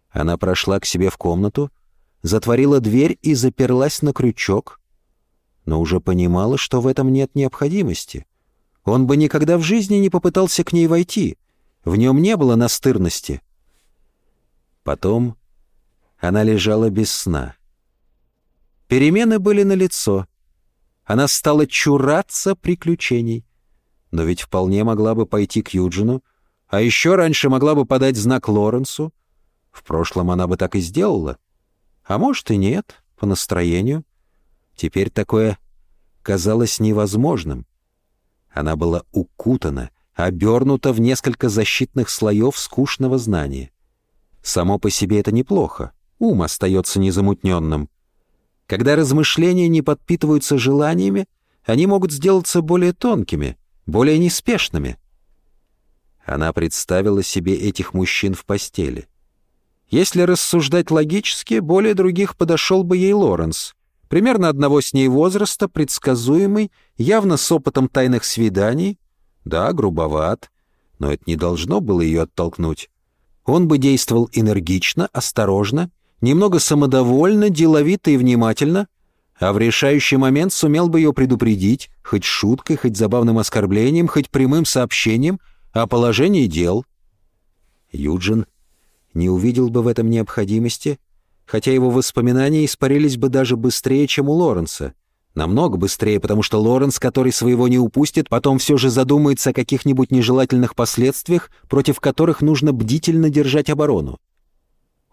Она прошла к себе в комнату, затворила дверь и заперлась на крючок, но уже понимала, что в этом нет необходимости. Он бы никогда в жизни не попытался к ней войти. В нем не было настырности. Потом она лежала без сна. Перемены были налицо. Она стала чураться приключений. Но ведь вполне могла бы пойти к Юджину, а еще раньше могла бы подать знак Лоренсу. В прошлом она бы так и сделала. А может и нет, по настроению. Теперь такое казалось невозможным. Она была укутана, обернута в несколько защитных слоев скучного знания. Само по себе это неплохо, ум остается незамутненным. Когда размышления не подпитываются желаниями, они могут сделаться более тонкими, более неспешными. Она представила себе этих мужчин в постели. Если рассуждать логически, более других подошел бы ей Лоренс примерно одного с ней возраста, предсказуемый, явно с опытом тайных свиданий. Да, грубоват, но это не должно было ее оттолкнуть. Он бы действовал энергично, осторожно, немного самодовольно, деловито и внимательно, а в решающий момент сумел бы ее предупредить, хоть шуткой, хоть забавным оскорблением, хоть прямым сообщением о положении дел. Юджин не увидел бы в этом необходимости, хотя его воспоминания испарились бы даже быстрее, чем у Лоренса. Намного быстрее, потому что Лоренс, который своего не упустит, потом все же задумается о каких-нибудь нежелательных последствиях, против которых нужно бдительно держать оборону.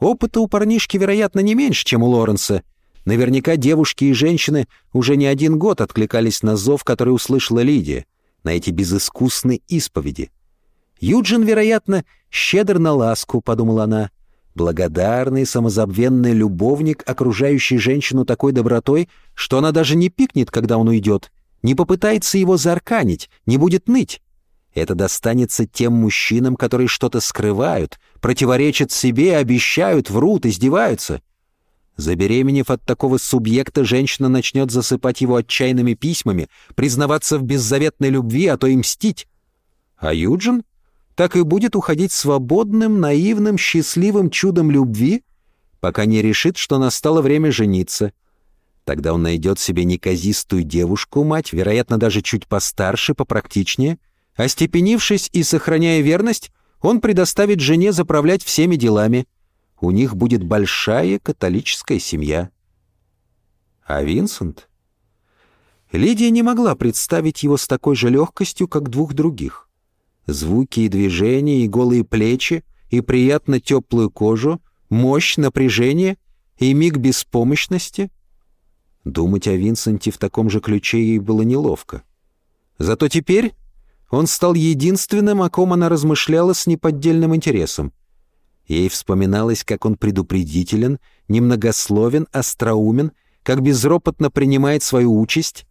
Опыта у парнишки, вероятно, не меньше, чем у Лоренса. Наверняка девушки и женщины уже не один год откликались на зов, который услышала Лидия, на эти безыскусные исповеди. Юджин, вероятно, щедр на ласку, подумала она, — благодарный, самозабвенный любовник, окружающий женщину такой добротой, что она даже не пикнет, когда он уйдет, не попытается его зарканить, не будет ныть. Это достанется тем мужчинам, которые что-то скрывают, противоречат себе, обещают, врут, издеваются. Забеременев от такого субъекта, женщина начнет засыпать его отчаянными письмами, признаваться в беззаветной любви, а то и мстить. А Юджин так и будет уходить свободным, наивным, счастливым чудом любви, пока не решит, что настало время жениться. Тогда он найдет себе неказистую девушку, мать, вероятно, даже чуть постарше, попрактичнее. Остепенившись и сохраняя верность, он предоставит жене заправлять всеми делами. У них будет большая католическая семья. А Винсент? Лидия не могла представить его с такой же легкостью, как двух других звуки и движения, и голые плечи, и приятно теплую кожу, мощь, напряжение и миг беспомощности. Думать о Винсенте в таком же ключе ей было неловко. Зато теперь он стал единственным, о ком она размышляла с неподдельным интересом. Ей вспоминалось, как он предупредителен, немногословен, остроумен, как безропотно принимает свою участь.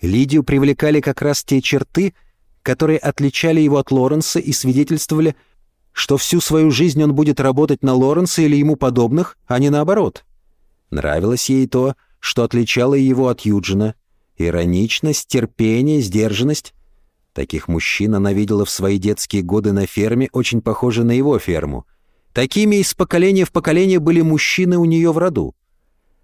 Лидию привлекали как раз те черты, которые отличали его от Лоренса и свидетельствовали, что всю свою жизнь он будет работать на Лоренса или ему подобных, а не наоборот. Нравилось ей то, что отличало его от Юджина. Ироничность, терпение, сдержанность. Таких мужчин она видела в свои детские годы на ферме, очень похожи на его ферму. Такими из поколения в поколение были мужчины у нее в роду.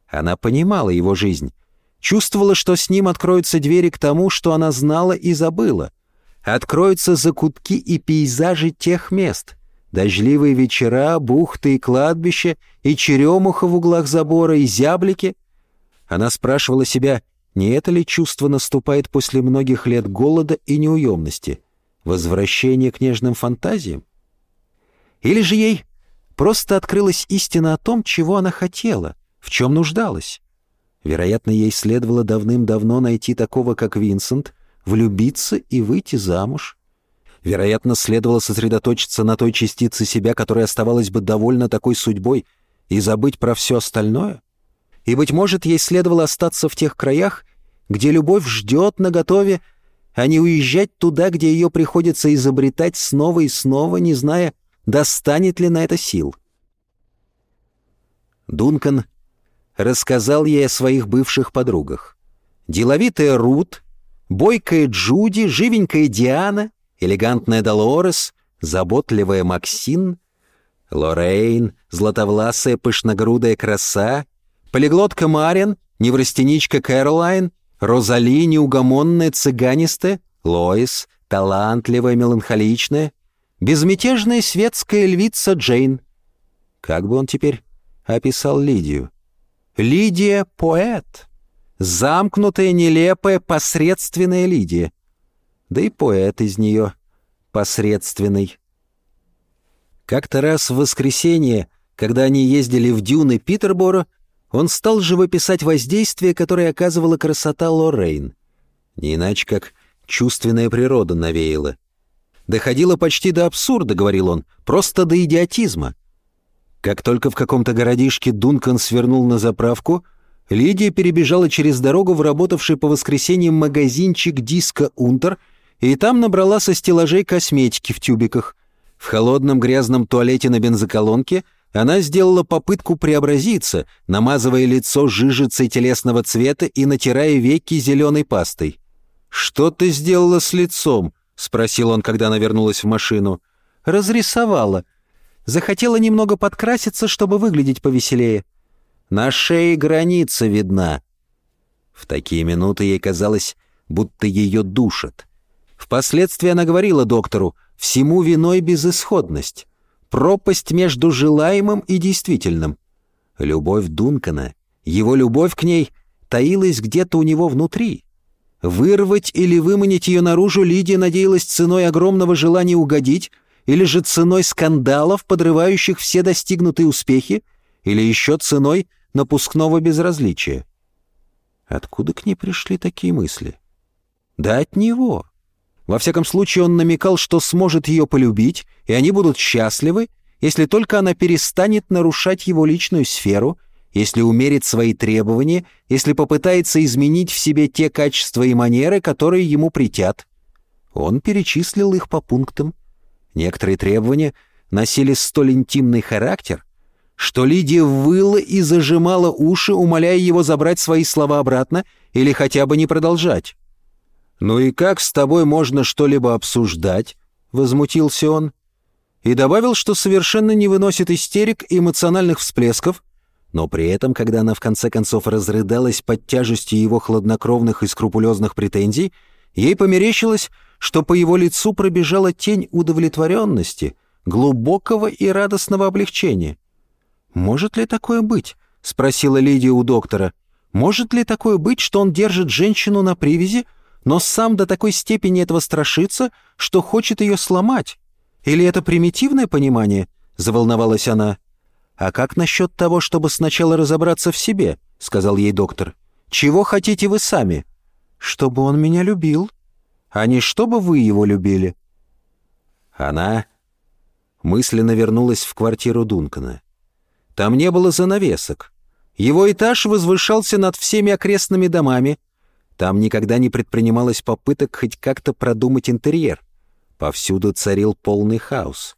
Она понимала его жизнь, чувствовала, что с ним откроются двери к тому, что она знала и забыла — откроются закутки и пейзажи тех мест. Дождливые вечера, бухты и кладбища, и черемуха в углах забора, и зяблики. Она спрашивала себя, не это ли чувство наступает после многих лет голода и неуемности, возвращение к нежным фантазиям? Или же ей просто открылась истина о том, чего она хотела, в чем нуждалась? Вероятно, ей следовало давным-давно найти такого, как Винсент — влюбиться и выйти замуж. Вероятно, следовало сосредоточиться на той частице себя, которая оставалась бы довольна такой судьбой, и забыть про все остальное? И, быть может, ей следовало остаться в тех краях, где любовь ждет наготове, а не уезжать туда, где ее приходится изобретать снова и снова, не зная, достанет ли на это сил. Дункан рассказал ей о своих бывших подругах. Деловитая Рут, бойкая Джуди, живенькая Диана, элегантная Долорес, заботливая Максин, Лоррейн, златовласая пышногрудая краса, полиглотка Марин, неврастеничка Кэролайн, Розали неугомонная цыганистая, Лоис, талантливая меланхоличная, безмятежная светская львица Джейн. Как бы он теперь описал Лидию? Лидия — поэт. Замкнутая, нелепая, посредственная Лидия. Да и поэт из нее посредственный. Как-то раз в воскресенье, когда они ездили в дюны Питерборо, он стал живописать воздействие, которое оказывала красота Лоррейн. Не иначе как чувственная природа навеяла. Доходило почти до абсурда, говорил он, просто до идиотизма. Как только в каком-то городишке Дункан свернул на заправку, Лидия перебежала через дорогу в работавший по воскресеньям магазинчик «Диско Унтер» и там набрала со стеллажей косметики в тюбиках. В холодном грязном туалете на бензоколонке — она сделала попытку преобразиться, намазывая лицо жижицей телесного цвета и натирая веки зеленой пастой. «Что ты сделала с лицом?» — спросил он, когда она вернулась в машину. «Разрисовала. Захотела немного подкраситься, чтобы выглядеть повеселее. На шее граница видна». В такие минуты ей казалось, будто ее душат. Впоследствии она говорила доктору, «Всему виной безысходность» пропасть между желаемым и действительным. Любовь Дункана, его любовь к ней таилась где-то у него внутри. Вырвать или выманить ее наружу Лидия надеялась ценой огромного желания угодить, или же ценой скандалов, подрывающих все достигнутые успехи, или еще ценой напускного безразличия. Откуда к ней пришли такие мысли? Да от него. Во всяком случае, он намекал, что сможет ее полюбить, и они будут счастливы, если только она перестанет нарушать его личную сферу, если умерит свои требования, если попытается изменить в себе те качества и манеры, которые ему притят. Он перечислил их по пунктам. Некоторые требования носили столь интимный характер, что Лидия выла и зажимала уши, умоляя его забрать свои слова обратно или хотя бы не продолжать. «Ну и как с тобой можно что-либо обсуждать?» — возмутился он. И добавил, что совершенно не выносит истерик и эмоциональных всплесков, но при этом, когда она в конце концов разрыдалась под тяжестью его хладнокровных и скрупулезных претензий, ей померещилось, что по его лицу пробежала тень удовлетворенности, глубокого и радостного облегчения. «Может ли такое быть?» — спросила Лидия у доктора. «Может ли такое быть, что он держит женщину на привязи, но сам до такой степени этого страшится, что хочет ее сломать. Или это примитивное понимание?» — заволновалась она. «А как насчет того, чтобы сначала разобраться в себе?» — сказал ей доктор. «Чего хотите вы сами?» «Чтобы он меня любил, а не чтобы вы его любили». Она мысленно вернулась в квартиру Дункана. Там не было занавесок. Его этаж возвышался над всеми окрестными домами — там никогда не предпринималось попыток хоть как-то продумать интерьер. Повсюду царил полный хаос.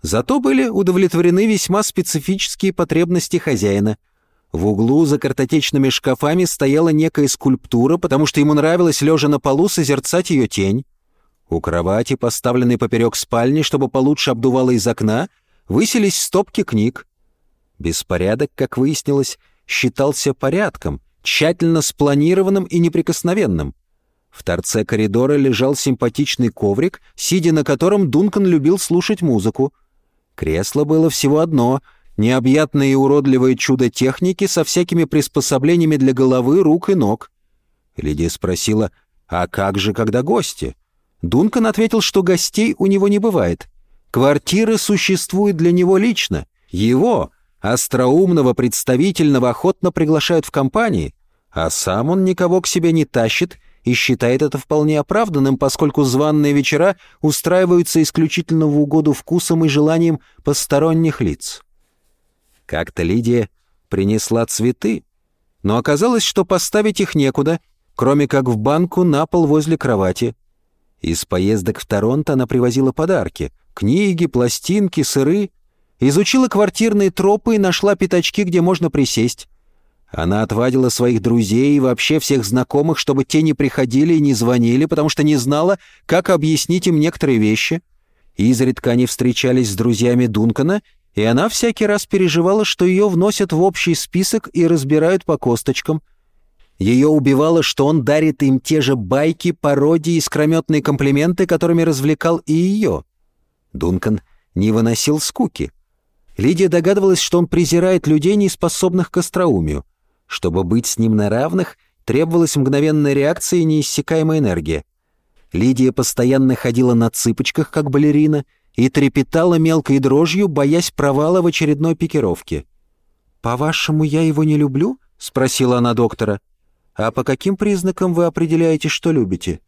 Зато были удовлетворены весьма специфические потребности хозяина. В углу за картотечными шкафами стояла некая скульптура, потому что ему нравилось, лежа на полу, созерцать ее тень. У кровати, поставленной поперек спальни, чтобы получше обдувало из окна, высились стопки книг. Беспорядок, как выяснилось, считался порядком, тщательно спланированным и неприкосновенным. В торце коридора лежал симпатичный коврик, сидя на котором Дункан любил слушать музыку. Кресло было всего одно — необъятное и уродливое чудо техники со всякими приспособлениями для головы, рук и ног. Лидия спросила, «А как же, когда гости?» Дункан ответил, что гостей у него не бывает. Квартиры существуют для него лично. Его, остроумного, представительного, охотно приглашают в компании, а сам он никого к себе не тащит и считает это вполне оправданным, поскольку званные вечера устраиваются исключительно в угоду вкусам и желаниям посторонних лиц. Как-то Лидия принесла цветы, но оказалось, что поставить их некуда, кроме как в банку на пол возле кровати. Из поездок в Торонто она привозила подарки — книги, пластинки, сыры. Изучила квартирные тропы и нашла пятачки, где можно присесть. Она отвадила своих друзей и вообще всех знакомых, чтобы те не приходили и не звонили, потому что не знала, как объяснить им некоторые вещи. Изредка они встречались с друзьями Дункана, и она всякий раз переживала, что ее вносят в общий список и разбирают по косточкам. Ее убивало, что он дарит им те же байки, пародии и скрометные комплименты, которыми развлекал и ее. Дункан не выносил скуки. Лидия догадывалась, что он презирает людей, не способных к остроумию. Чтобы быть с ним на равных, требовалась мгновенная реакция и неиссякаемая энергия. Лидия постоянно ходила на цыпочках, как балерина, и трепетала мелкой дрожью, боясь провала в очередной пикировке. «По-вашему, я его не люблю?» — спросила она доктора. «А по каким признакам вы определяете, что любите?»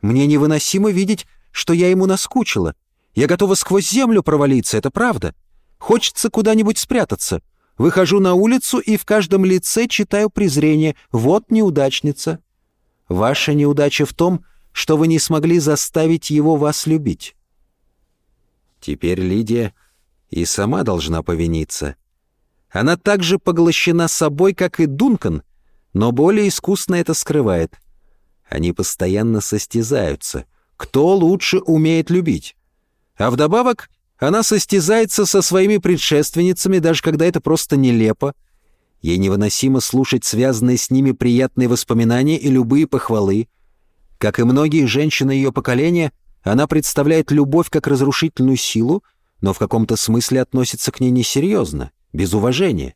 «Мне невыносимо видеть, что я ему наскучила. Я готова сквозь землю провалиться, это правда. Хочется куда-нибудь спрятаться. Выхожу на улицу и в каждом лице читаю презрение. Вот неудачница. Ваша неудача в том, что вы не смогли заставить его вас любить. Теперь Лидия и сама должна повиниться. Она так же поглощена собой, как и Дункан, но более искусно это скрывает. Они постоянно состязаются. Кто лучше умеет любить? А вдобавок она состязается со своими предшественницами, даже когда это просто нелепо. Ей невыносимо слушать связанные с ними приятные воспоминания и любые похвалы. Как и многие женщины ее поколения, она представляет любовь как разрушительную силу, но в каком-то смысле относится к ней несерьезно, без уважения.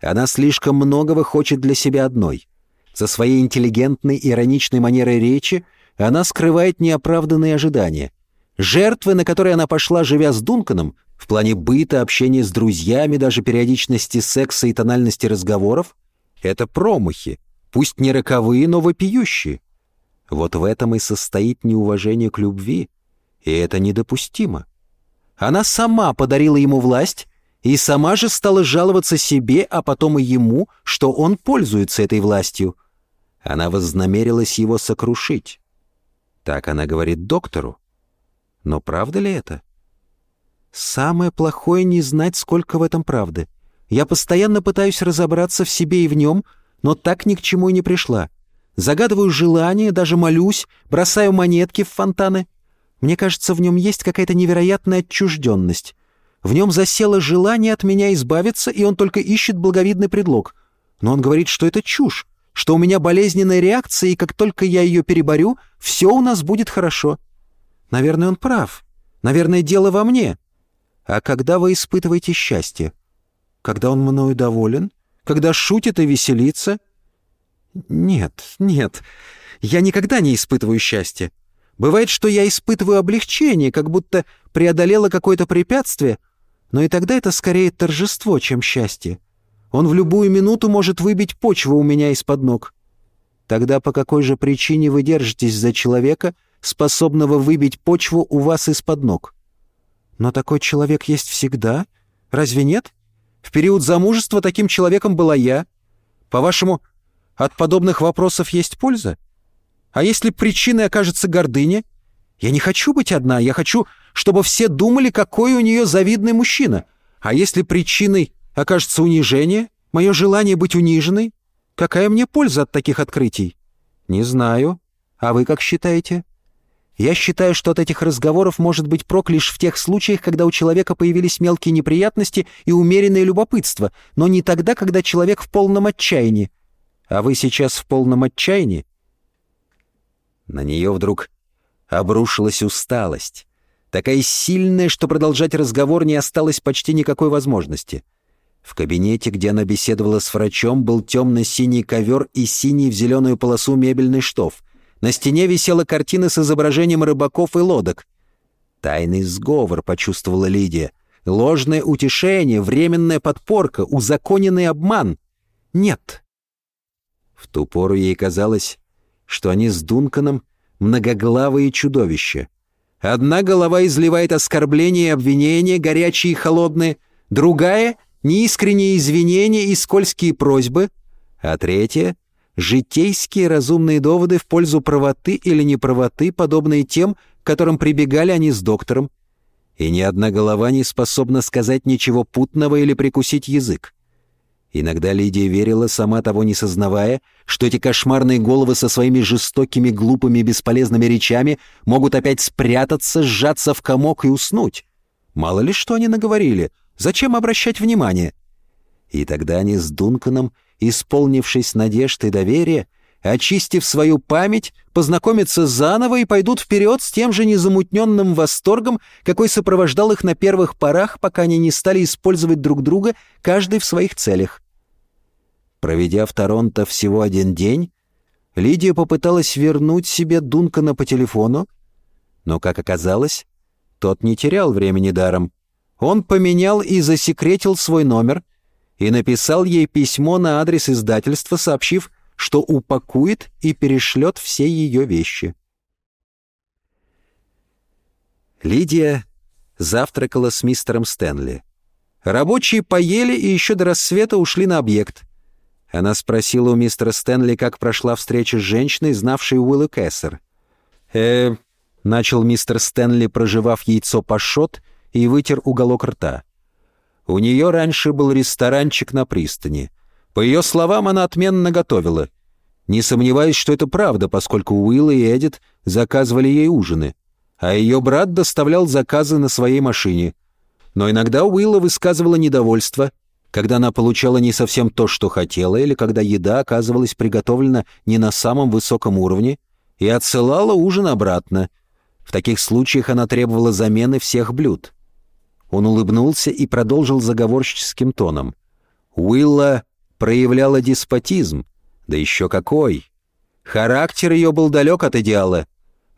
Она слишком многого хочет для себя одной. За своей интеллигентной, ироничной манерой речи она скрывает неоправданные ожидания. Жертвы, на которые она пошла, живя с Дунканом, в плане быта, общения с друзьями, даже периодичности секса и тональности разговоров, это промахи, пусть не роковые, но вопиющие. Вот в этом и состоит неуважение к любви, и это недопустимо. Она сама подарила ему власть и сама же стала жаловаться себе, а потом и ему, что он пользуется этой властью. Она вознамерилась его сокрушить. Так она говорит доктору. Но правда ли это? Самое плохое не знать, сколько в этом правды. Я постоянно пытаюсь разобраться в себе и в нем, но так ни к чему и не пришла. Загадываю желания, даже молюсь, бросаю монетки в фонтаны. Мне кажется, в нем есть какая-то невероятная отчужденность. В нем засело желание от меня избавиться, и он только ищет благовидный предлог. Но он говорит, что это чушь, что у меня болезненная реакция, и как только я ее переборю, все у нас будет хорошо. Наверное, он прав. Наверное, дело во мне. А когда вы испытываете счастье? Когда он мною доволен? Когда шутит и веселится? Нет, нет, я никогда не испытываю счастья. Бывает, что я испытываю облегчение, как будто преодолела какое-то препятствие, но и тогда это скорее торжество, чем счастье. Он в любую минуту может выбить почву у меня из-под ног. Тогда по какой же причине вы держитесь за человека — способного выбить почву у вас из-под ног. Но такой человек есть всегда. Разве нет? В период замужества таким человеком была я. По-вашему, от подобных вопросов есть польза? А если причиной окажется гордыня? Я не хочу быть одна, я хочу, чтобы все думали, какой у нее завидный мужчина. А если причиной окажется унижение, мое желание быть униженной, какая мне польза от таких открытий? Не знаю. А вы как считаете?» Я считаю, что от этих разговоров может быть прок лишь в тех случаях, когда у человека появились мелкие неприятности и умеренное любопытство, но не тогда, когда человек в полном отчаянии. А вы сейчас в полном отчаянии?» На нее вдруг обрушилась усталость. Такая сильная, что продолжать разговор не осталось почти никакой возможности. В кабинете, где она беседовала с врачом, был темно-синий ковер и синий в зеленую полосу мебельный штоф. На стене висела картина с изображением рыбаков и лодок. Тайный сговор, почувствовала Лидия. Ложное утешение, временная подпорка, узаконенный обман. Нет. В ту пору ей казалось, что они с Дунканом многоглавые чудовища. Одна голова изливает оскорбления и обвинения, горячие и холодные, другая — неискренние извинения и скользкие просьбы, а третья — житейские разумные доводы в пользу правоты или неправоты, подобные тем, к которым прибегали они с доктором. И ни одна голова не способна сказать ничего путного или прикусить язык. Иногда Лидия верила, сама того не сознавая, что эти кошмарные головы со своими жестокими, глупыми, бесполезными речами могут опять спрятаться, сжаться в комок и уснуть. Мало ли что они наговорили, зачем обращать внимание? И тогда они с Дунканом, исполнившись надежд и доверия, очистив свою память, познакомятся заново и пойдут вперед с тем же незамутненным восторгом, какой сопровождал их на первых порах, пока они не стали использовать друг друга, каждый в своих целях. Проведя в Торонто всего один день, Лидия попыталась вернуть себе Дункана по телефону, но, как оказалось, тот не терял времени даром. Он поменял и засекретил свой номер и написал ей письмо на адрес издательства, сообщив, что упакует и перешлет все ее вещи. Лидия завтракала с мистером Стэнли. Рабочие поели и еще до рассвета ушли на объект. Она спросила у мистера Стэнли, как прошла встреча с женщиной, знавшей Уилла Кессер. «Э...» — начал мистер Стэнли, проживав яйцо пашот, и вытер уголок рта. У нее раньше был ресторанчик на пристани. По ее словам, она отменно готовила. Не сомневаюсь, что это правда, поскольку Уилл и Эдит заказывали ей ужины, а ее брат доставлял заказы на своей машине. Но иногда Уилла высказывала недовольство, когда она получала не совсем то, что хотела, или когда еда оказывалась приготовлена не на самом высоком уровне, и отсылала ужин обратно. В таких случаях она требовала замены всех блюд. Он улыбнулся и продолжил заговорческим тоном. Уилла проявляла деспотизм, да еще какой! Характер ее был далек от идеала.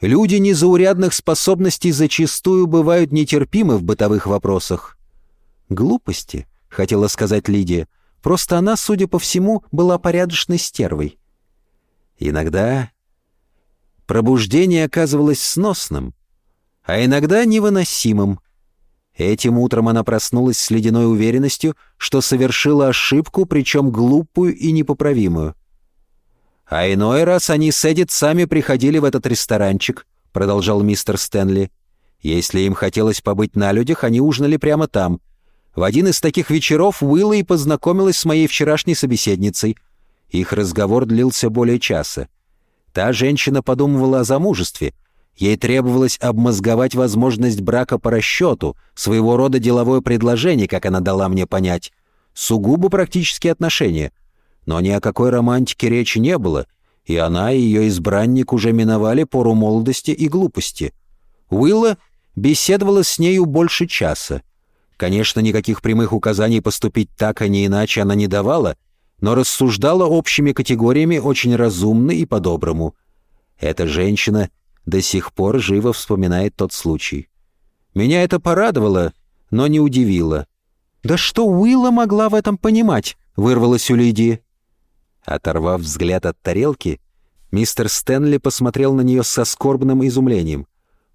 Люди незаурядных способностей зачастую бывают нетерпимы в бытовых вопросах. «Глупости», — хотела сказать Лидия, — «просто она, судя по всему, была порядочной стервой». Иногда пробуждение оказывалось сносным, а иногда невыносимым. Этим утром она проснулась с ледяной уверенностью, что совершила ошибку, причем глупую и непоправимую. «А иной раз они с Эдит сами приходили в этот ресторанчик», — продолжал мистер Стэнли. «Если им хотелось побыть на людях, они ужинали прямо там. В один из таких вечеров Уилла и познакомилась с моей вчерашней собеседницей. Их разговор длился более часа. Та женщина подумывала о замужестве — Ей требовалось обмозговать возможность брака по расчету, своего рода деловое предложение, как она дала мне понять. Сугубо практические отношения. Но ни о какой романтике речи не было, и она и ее избранник уже миновали пору молодости и глупости. Уилла беседовала с нею больше часа. Конечно, никаких прямых указаний поступить так, а не иначе она не давала, но рассуждала общими категориями очень разумно и по-доброму. Эта женщина до сих пор живо вспоминает тот случай. Меня это порадовало, но не удивило. «Да что Уилла могла в этом понимать?» — вырвалась у Лидии. Оторвав взгляд от тарелки, мистер Стэнли посмотрел на нее со скорбным изумлением.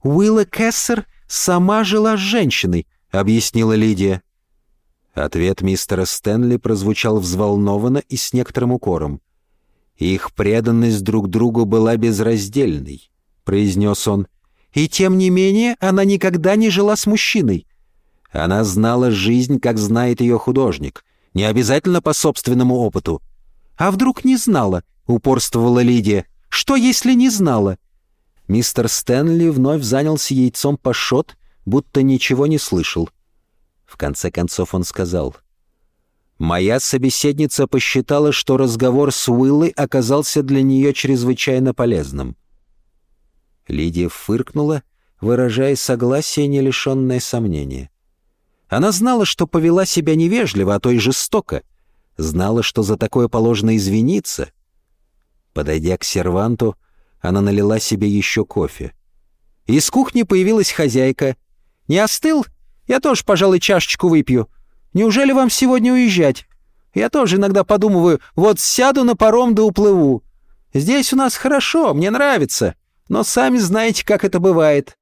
«Уилла Кессер сама жила с женщиной», — объяснила Лидия. Ответ мистера Стэнли прозвучал взволнованно и с некоторым укором. Их преданность друг другу была безраздельной. — произнес он. «И тем не менее она никогда не жила с мужчиной. Она знала жизнь, как знает ее художник, не обязательно по собственному опыту. А вдруг не знала?» — упорствовала Лидия. «Что, если не знала?» Мистер Стэнли вновь занялся яйцом по шот, будто ничего не слышал. В конце концов он сказал. «Моя собеседница посчитала, что разговор с Уиллой оказался для нее чрезвычайно полезным. Лидия фыркнула, выражая согласие, не лишенное сомнения. Она знала, что повела себя невежливо, а то и жестоко. Знала, что за такое положено извиниться. Подойдя к серванту, она налила себе еще кофе. Из кухни появилась хозяйка. «Не остыл? Я тоже, пожалуй, чашечку выпью. Неужели вам сегодня уезжать? Я тоже иногда подумываю, вот сяду на паром да уплыву. Здесь у нас хорошо, мне нравится, но сами знаете, как это бывает».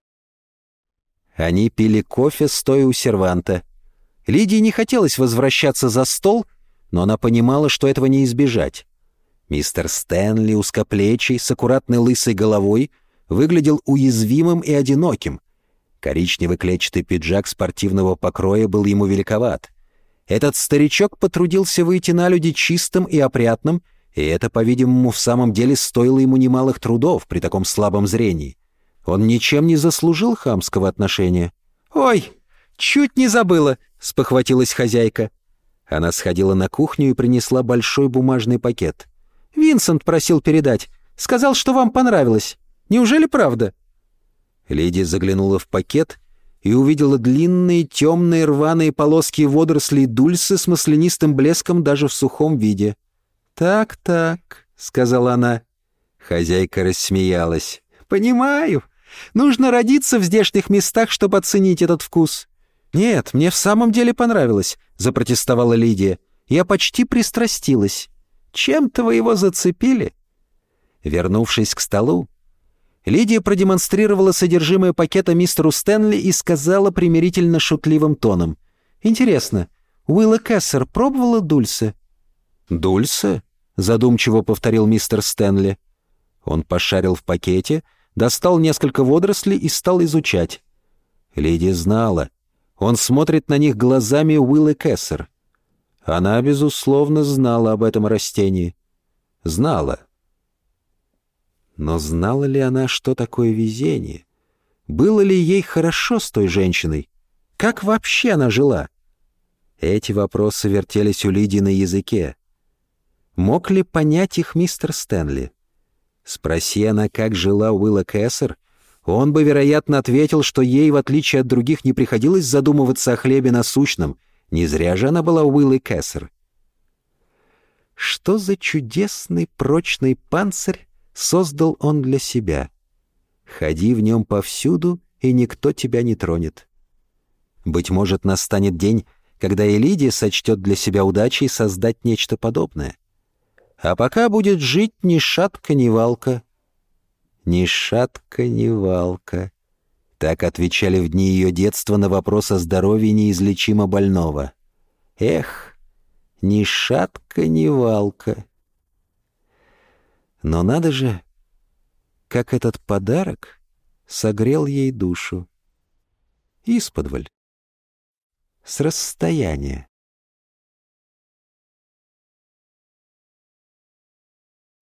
Они пили кофе, стоя у серванта. Лидии не хотелось возвращаться за стол, но она понимала, что этого не избежать. Мистер Стэнли, узкоплечий, с аккуратной лысой головой, выглядел уязвимым и одиноким. Коричневый клетчатый пиджак спортивного покроя был ему великоват. Этот старичок потрудился выйти на люди чистым и опрятным, и это, по-видимому, в самом деле стоило ему немалых трудов при таком слабом зрении. Он ничем не заслужил хамского отношения. «Ой, чуть не забыла!» — спохватилась хозяйка. Она сходила на кухню и принесла большой бумажный пакет. «Винсент просил передать. Сказал, что вам понравилось. Неужели правда?» Леди заглянула в пакет и увидела длинные темные рваные полоски водорослей дульсы с маслянистым блеском даже в сухом виде. «Так-так», — сказала она. Хозяйка рассмеялась. «Понимаю. Нужно родиться в здешних местах, чтобы оценить этот вкус». «Нет, мне в самом деле понравилось», — запротестовала Лидия. «Я почти пристрастилась. Чем-то вы его зацепили?» Вернувшись к столу, Лидия продемонстрировала содержимое пакета мистеру Стэнли и сказала примирительно шутливым тоном. «Интересно, Уилла Кессер пробовала Дульсе?» «Дульсе?» — задумчиво повторил мистер Стэнли. Он пошарил в пакете, достал несколько водорослей и стал изучать. Лидия знала. Он смотрит на них глазами Уиллы Кессер. Она, безусловно, знала об этом растении. Знала. Но знала ли она, что такое везение? Было ли ей хорошо с той женщиной? Как вообще она жила? Эти вопросы вертелись у Лидии на языке. Мог ли понять их мистер Стэнли? Спроси она, как жила Уилла Кэссер, он бы, вероятно, ответил, что ей, в отличие от других, не приходилось задумываться о хлебе насущном. Не зря же она была Уиллой Кэссер. Что за чудесный прочный панцирь создал он для себя. Ходи в нем повсюду, и никто тебя не тронет. Быть может, настанет день, когда и Лидия сочтет для себя удачей создать нечто подобное. А пока будет жить ни шатка, ни валка. Ни шатка, ни валка. Так отвечали в дни ее детства на вопрос о здоровье неизлечимо больного. Эх, ни шатка, ни валка. Но надо же, как этот подарок согрел ей душу. Исподволь. С расстояния.